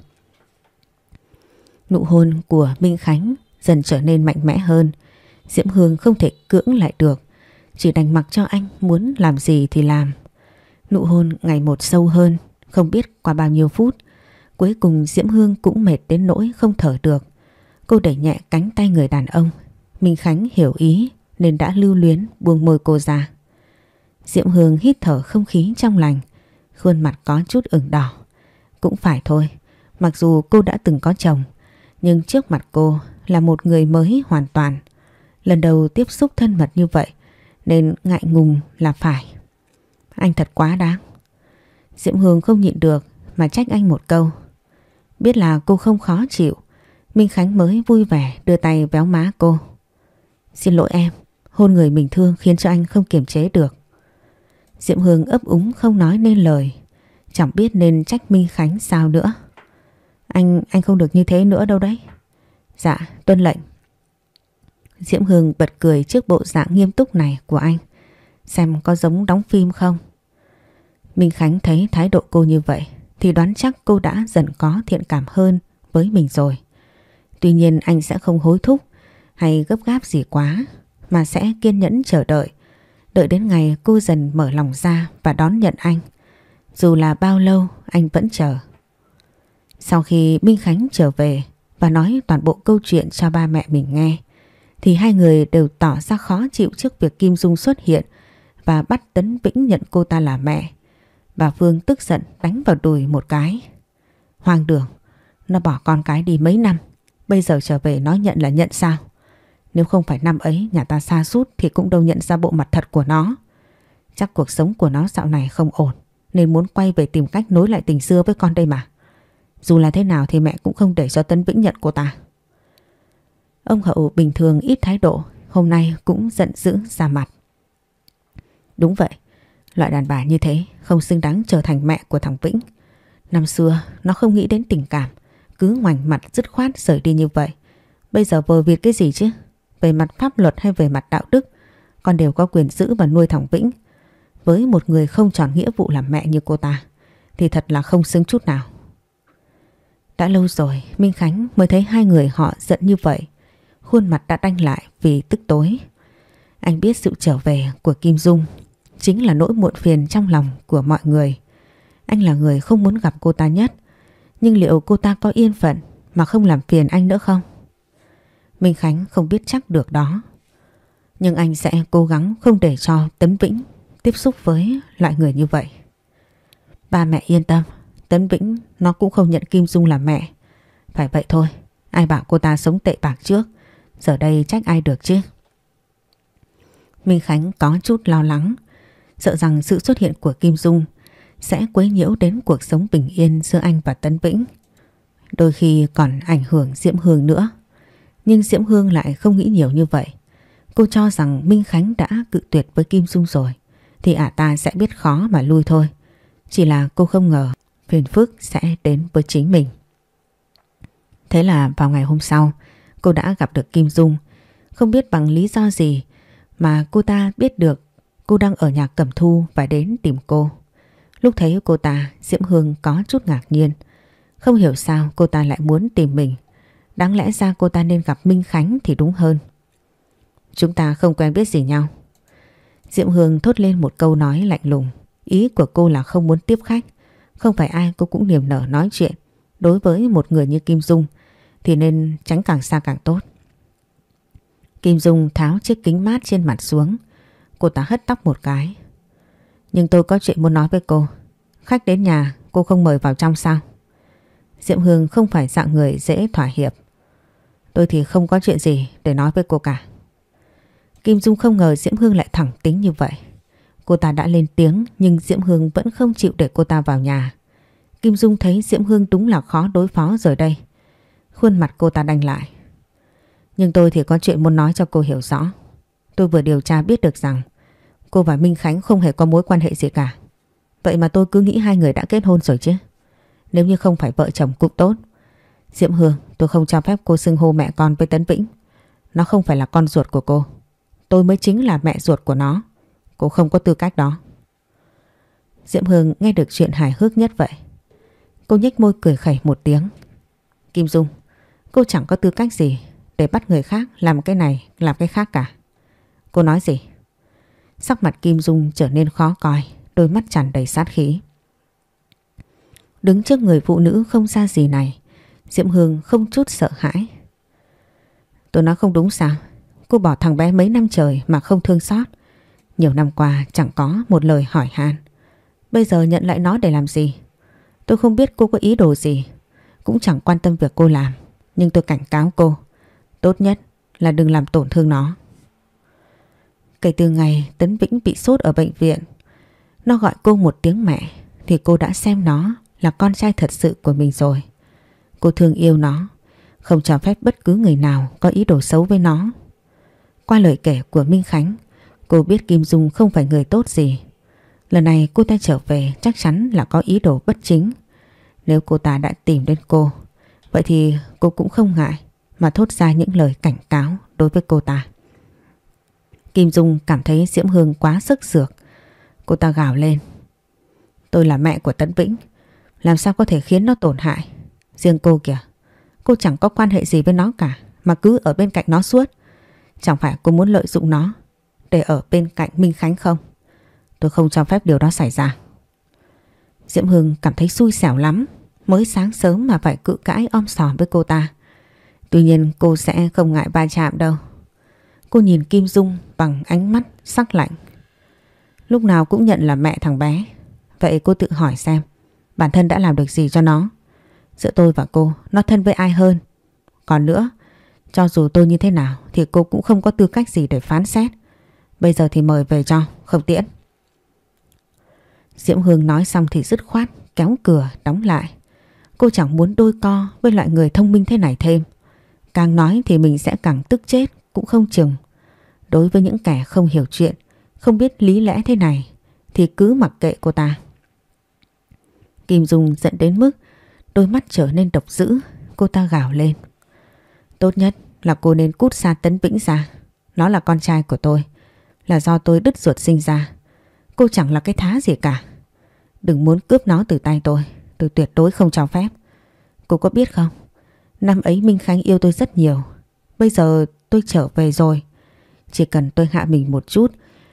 Nụ hôn của Minh Khánh dần trở nên mạnh mẽ hơn. Diễm Hương không thể cưỡng lại được. Chỉ đành mặc cho anh muốn làm gì thì làm. Nụ hôn ngày một sâu hơn, không biết qua bao nhiêu phút. Cuối cùng Diễm Hương cũng mệt đến nỗi không thở được. Cô đẩy nhẹ cánh tay người đàn ông. Minh Khánh hiểu ý nên đã lưu luyến buông môi cô ra. Diệm Hương hít thở không khí trong lành. Khuôn mặt có chút ửng đỏ. Cũng phải thôi, mặc dù cô đã từng có chồng, nhưng trước mặt cô là một người mới hoàn toàn. Lần đầu tiếp xúc thân mật như vậy nên ngại ngùng là phải. Anh thật quá đáng. Diệm Hương không nhịn được mà trách anh một câu. Biết là cô không khó chịu, Minh Khánh mới vui vẻ đưa tay véo má cô. Xin lỗi em, hôn người mình thương khiến cho anh không kiềm chế được. Diễm Hương ấp úng không nói nên lời, chẳng biết nên trách Minh Khánh sao nữa. Anh, anh không được như thế nữa đâu đấy. Dạ, tuân lệnh. Diễm Hương bật cười trước bộ dạng nghiêm túc này của anh. Xem có giống đóng phim không? Minh Khánh thấy thái độ cô như vậy thì đoán chắc cô đã dần có thiện cảm hơn với mình rồi. Tuy nhiên anh sẽ không hối thúc hay gấp gáp gì quá mà sẽ kiên nhẫn chờ đợi. Đợi đến ngày cô dần mở lòng ra và đón nhận anh. Dù là bao lâu anh vẫn chờ. Sau khi Minh Khánh trở về và nói toàn bộ câu chuyện cho ba mẹ mình nghe thì hai người đều tỏ ra khó chịu trước việc Kim Dung xuất hiện và bắt Tấn Vĩnh nhận cô ta là mẹ. Bà Phương tức giận đánh vào đùi một cái. Hoàng đường, nó bỏ con cái đi mấy năm, bây giờ trở về nói nhận là nhận sao? Nếu không phải năm ấy nhà ta xa sút thì cũng đâu nhận ra bộ mặt thật của nó. Chắc cuộc sống của nó dạo này không ổn nên muốn quay về tìm cách nối lại tình xưa với con đây mà. Dù là thế nào thì mẹ cũng không để cho Tấn Vĩnh nhận cô ta. Ông Hậu bình thường ít thái độ, hôm nay cũng giận dữ ra mặt. Đúng vậy, loại đàn bà như thế không xứng đáng trở thành mẹ của thằng Vĩnh. Năm xưa nó không nghĩ đến tình cảm, cứ ngoảnh mặt dứt khoát rời đi như vậy. Bây giờ vờ việc cái gì chứ? Về mặt pháp luật hay về mặt đạo đức, con đều có quyền giữ và nuôi thằng Vĩnh. Với một người không tròn nghĩa vụ làm mẹ như cô ta, thì thật là không xứng chút nào. Đã lâu rồi Minh Khánh mới thấy hai người họ giận như vậy. Khuôn mặt đã đanh lại vì tức tối. Anh biết sự trở về của Kim Dung chính là nỗi muộn phiền trong lòng của mọi người. Anh là người không muốn gặp cô ta nhất. Nhưng liệu cô ta có yên phận mà không làm phiền anh nữa không? Minh Khánh không biết chắc được đó. Nhưng anh sẽ cố gắng không để cho Tấn Vĩnh tiếp xúc với loại người như vậy. Ba mẹ yên tâm, Tấn Vĩnh nó cũng không nhận Kim Dung làm mẹ. Phải vậy thôi, ai bảo cô ta sống tệ bạc trước, giờ đây trách ai được chứ. Minh Khánh có chút lo lắng, sợ rằng sự xuất hiện của Kim Dung sẽ quấy nhiễu đến cuộc sống bình yên giữa anh và Tấn Vĩnh. Đôi khi còn ảnh hưởng Diễm Hương nữa. Nhưng Diễm Hương lại không nghĩ nhiều như vậy. Cô cho rằng Minh Khánh đã cự tuyệt với Kim Dung rồi, thì ả ta sẽ biết khó mà lui thôi. Chỉ là cô không ngờ phiền phức sẽ đến với chính mình. Thế là vào ngày hôm sau, cô đã gặp được Kim Dung. Không biết bằng lý do gì mà cô ta biết được cô đang ở nhà Cẩm Thu và đến tìm cô. Lúc thấy cô ta, Diễm Hương có chút ngạc nhiên. Không hiểu sao cô ta lại muốn tìm mình. Đáng lẽ ra cô ta nên gặp Minh Khánh thì đúng hơn. Chúng ta không quen biết gì nhau. Diệm Hương thốt lên một câu nói lạnh lùng. Ý của cô là không muốn tiếp khách. Không phải ai cô cũng niềm nở nói chuyện. Đối với một người như Kim Dung thì nên tránh càng xa càng tốt. Kim Dung tháo chiếc kính mát trên mặt xuống. Cô ta hất tóc một cái. Nhưng tôi có chuyện muốn nói với cô. Khách đến nhà, cô không mời vào trong sao? Diệm Hương không phải dạng người dễ thỏa hiệp. Tôi thì không có chuyện gì để nói với cô cả. Kim Dung không ngờ Diễm Hương lại thẳng tính như vậy. Cô ta đã lên tiếng nhưng Diễm Hương vẫn không chịu để cô ta vào nhà. Kim Dung thấy Diễm Hương đúng là khó đối phó rồi đây. Khuôn mặt cô ta đanh lại. Nhưng tôi thì có chuyện muốn nói cho cô hiểu rõ. Tôi vừa điều tra biết được rằng cô và Minh Khánh không hề có mối quan hệ gì cả. Vậy mà tôi cứ nghĩ hai người đã kết hôn rồi chứ. Nếu như không phải vợ chồng cũng tốt. Diễm Hương, tôi không cho phép cô xưng hô mẹ con với Tấn Vĩnh. Nó không phải là con ruột của cô. Tôi mới chính là mẹ ruột của nó. Cô không có tư cách đó. Diễm Hương nghe được chuyện hài hước nhất vậy. Cô nhếch môi cười khẩy một tiếng. Kim Dung, cô chẳng có tư cách gì để bắt người khác làm cái này, làm cái khác cả. Cô nói gì? Sắc mặt Kim Dung trở nên khó coi, đôi mắt tràn đầy sát khí. Đứng trước người phụ nữ không xa gì này, Diễm Hương không chút sợ hãi. Tôi nói không đúng sao? Cô bỏ thằng bé mấy năm trời mà không thương xót. Nhiều năm qua chẳng có một lời hỏi han. Bây giờ nhận lại nó để làm gì? Tôi không biết cô có ý đồ gì. Cũng chẳng quan tâm việc cô làm. Nhưng tôi cảnh cáo cô. Tốt nhất là đừng làm tổn thương nó. Kể từ ngày Tấn Vĩnh bị sốt ở bệnh viện, nó gọi cô một tiếng mẹ thì cô đã xem nó là con trai thật sự của mình rồi. Cô thương yêu nó, không cho phép bất cứ người nào có ý đồ xấu với nó. Qua lời kể của Minh Khánh, cô biết Kim Dung không phải người tốt gì. Lần này cô ta trở về chắc chắn là có ý đồ bất chính. Nếu cô ta đã tìm đến cô, vậy thì cô cũng không ngại mà thốt ra những lời cảnh cáo đối với cô ta. Kim Dung cảm thấy Diễm Hương quá sức sược. Cô ta gào lên. Tôi là mẹ của Tấn Vĩnh. Làm sao có thể khiến nó tổn hại? Riêng cô kìa. Cô chẳng có quan hệ gì với nó cả. Mà cứ ở bên cạnh nó suốt. Chẳng phải cô muốn lợi dụng nó để ở bên cạnh Minh Khánh không? Tôi không cho phép điều đó xảy ra. Diễm Hương cảm thấy xui xẻo lắm. Mới sáng sớm mà phải cự cãi om sòm với cô ta. Tuy nhiên cô sẽ không ngại va chạm đâu. Cô nhìn Kim Dung bằng ánh mắt sắc lạnh. Lúc nào cũng nhận là mẹ thằng bé. Vậy cô tự hỏi xem, bản thân đã làm được gì cho nó. Giữa tôi và cô, nó thân với ai hơn. Còn nữa, cho dù tôi như thế nào thì cô cũng không có tư cách gì để phán xét. Bây giờ thì mời về cho, không tiễn. Diễm Hương nói xong thì dứt khoát, kéo cửa, đóng lại. Cô chẳng muốn đôi co với loại người thông minh thế này thêm. Càng nói thì mình sẽ càng tức chết cũng không chừng. Đối với những kẻ không hiểu chuyện, không biết lý lẽ thế này thì cứ mặc kệ cô ta. Kim Dung giận đến mức đôi mắt trở nên độc dữ, cô ta gào lên. Tốt nhất là cô nên cút xa Tấn Vĩnh ra. Nó là con trai của tôi, là do tôi đứt ruột sinh ra. Cô chẳng là cái thá gì cả. Đừng muốn cướp nó từ tay tôi, tôi tuyệt đối không cho phép. Cô có biết không, năm ấy Minh Khánh yêu tôi rất nhiều. Bây giờ tôi trở về rồi. Chỉ cần tôi hạ mình một chút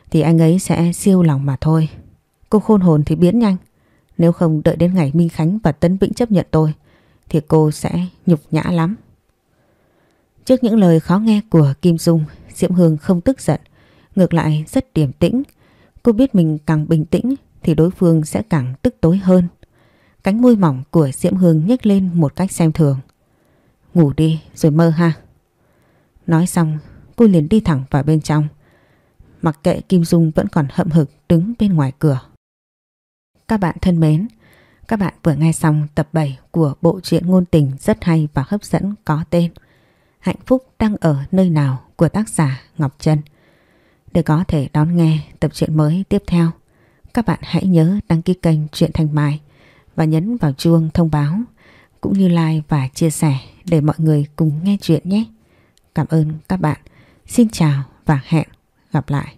thì anh ấy sẽ siêu lòng mà thôi. Cô khôn hồn thì biến nhanh. Nếu không đợi đến ngày Minh Khánh và Tấn Vĩnh chấp nhận tôi thì cô sẽ nhục nhã lắm. Trước những lời khó nghe của Kim Dung, Diễm Hương không tức giận, ngược lại rất điềm tĩnh. Cô biết mình càng bình tĩnh thì đối phương sẽ càng tức tối hơn. Cánh môi mỏng của Diễm Hương nhếch lên một cách xem thường. Ngủ đi rồi mơ ha. Nói xong cô liền đi thẳng vào bên trong. Mặc kệ Kim Dung vẫn còn hậm hực đứng bên ngoài cửa. Các bạn thân mến, các bạn vừa nghe xong tập 7 của bộ truyện ngôn tình rất hay và hấp dẫn có tên Hạnh phúc đang ở nơi nào của tác giả Ngọc Trân. Để có thể đón nghe tập truyện mới tiếp theo, các bạn hãy nhớ đăng ký kênh Truyện Thành Mai và nhấn vào chuông thông báo cũng như like và chia sẻ để mọi người cùng nghe chuyện nhé. Cảm ơn các bạn. Xin chào và hẹn gặp lại.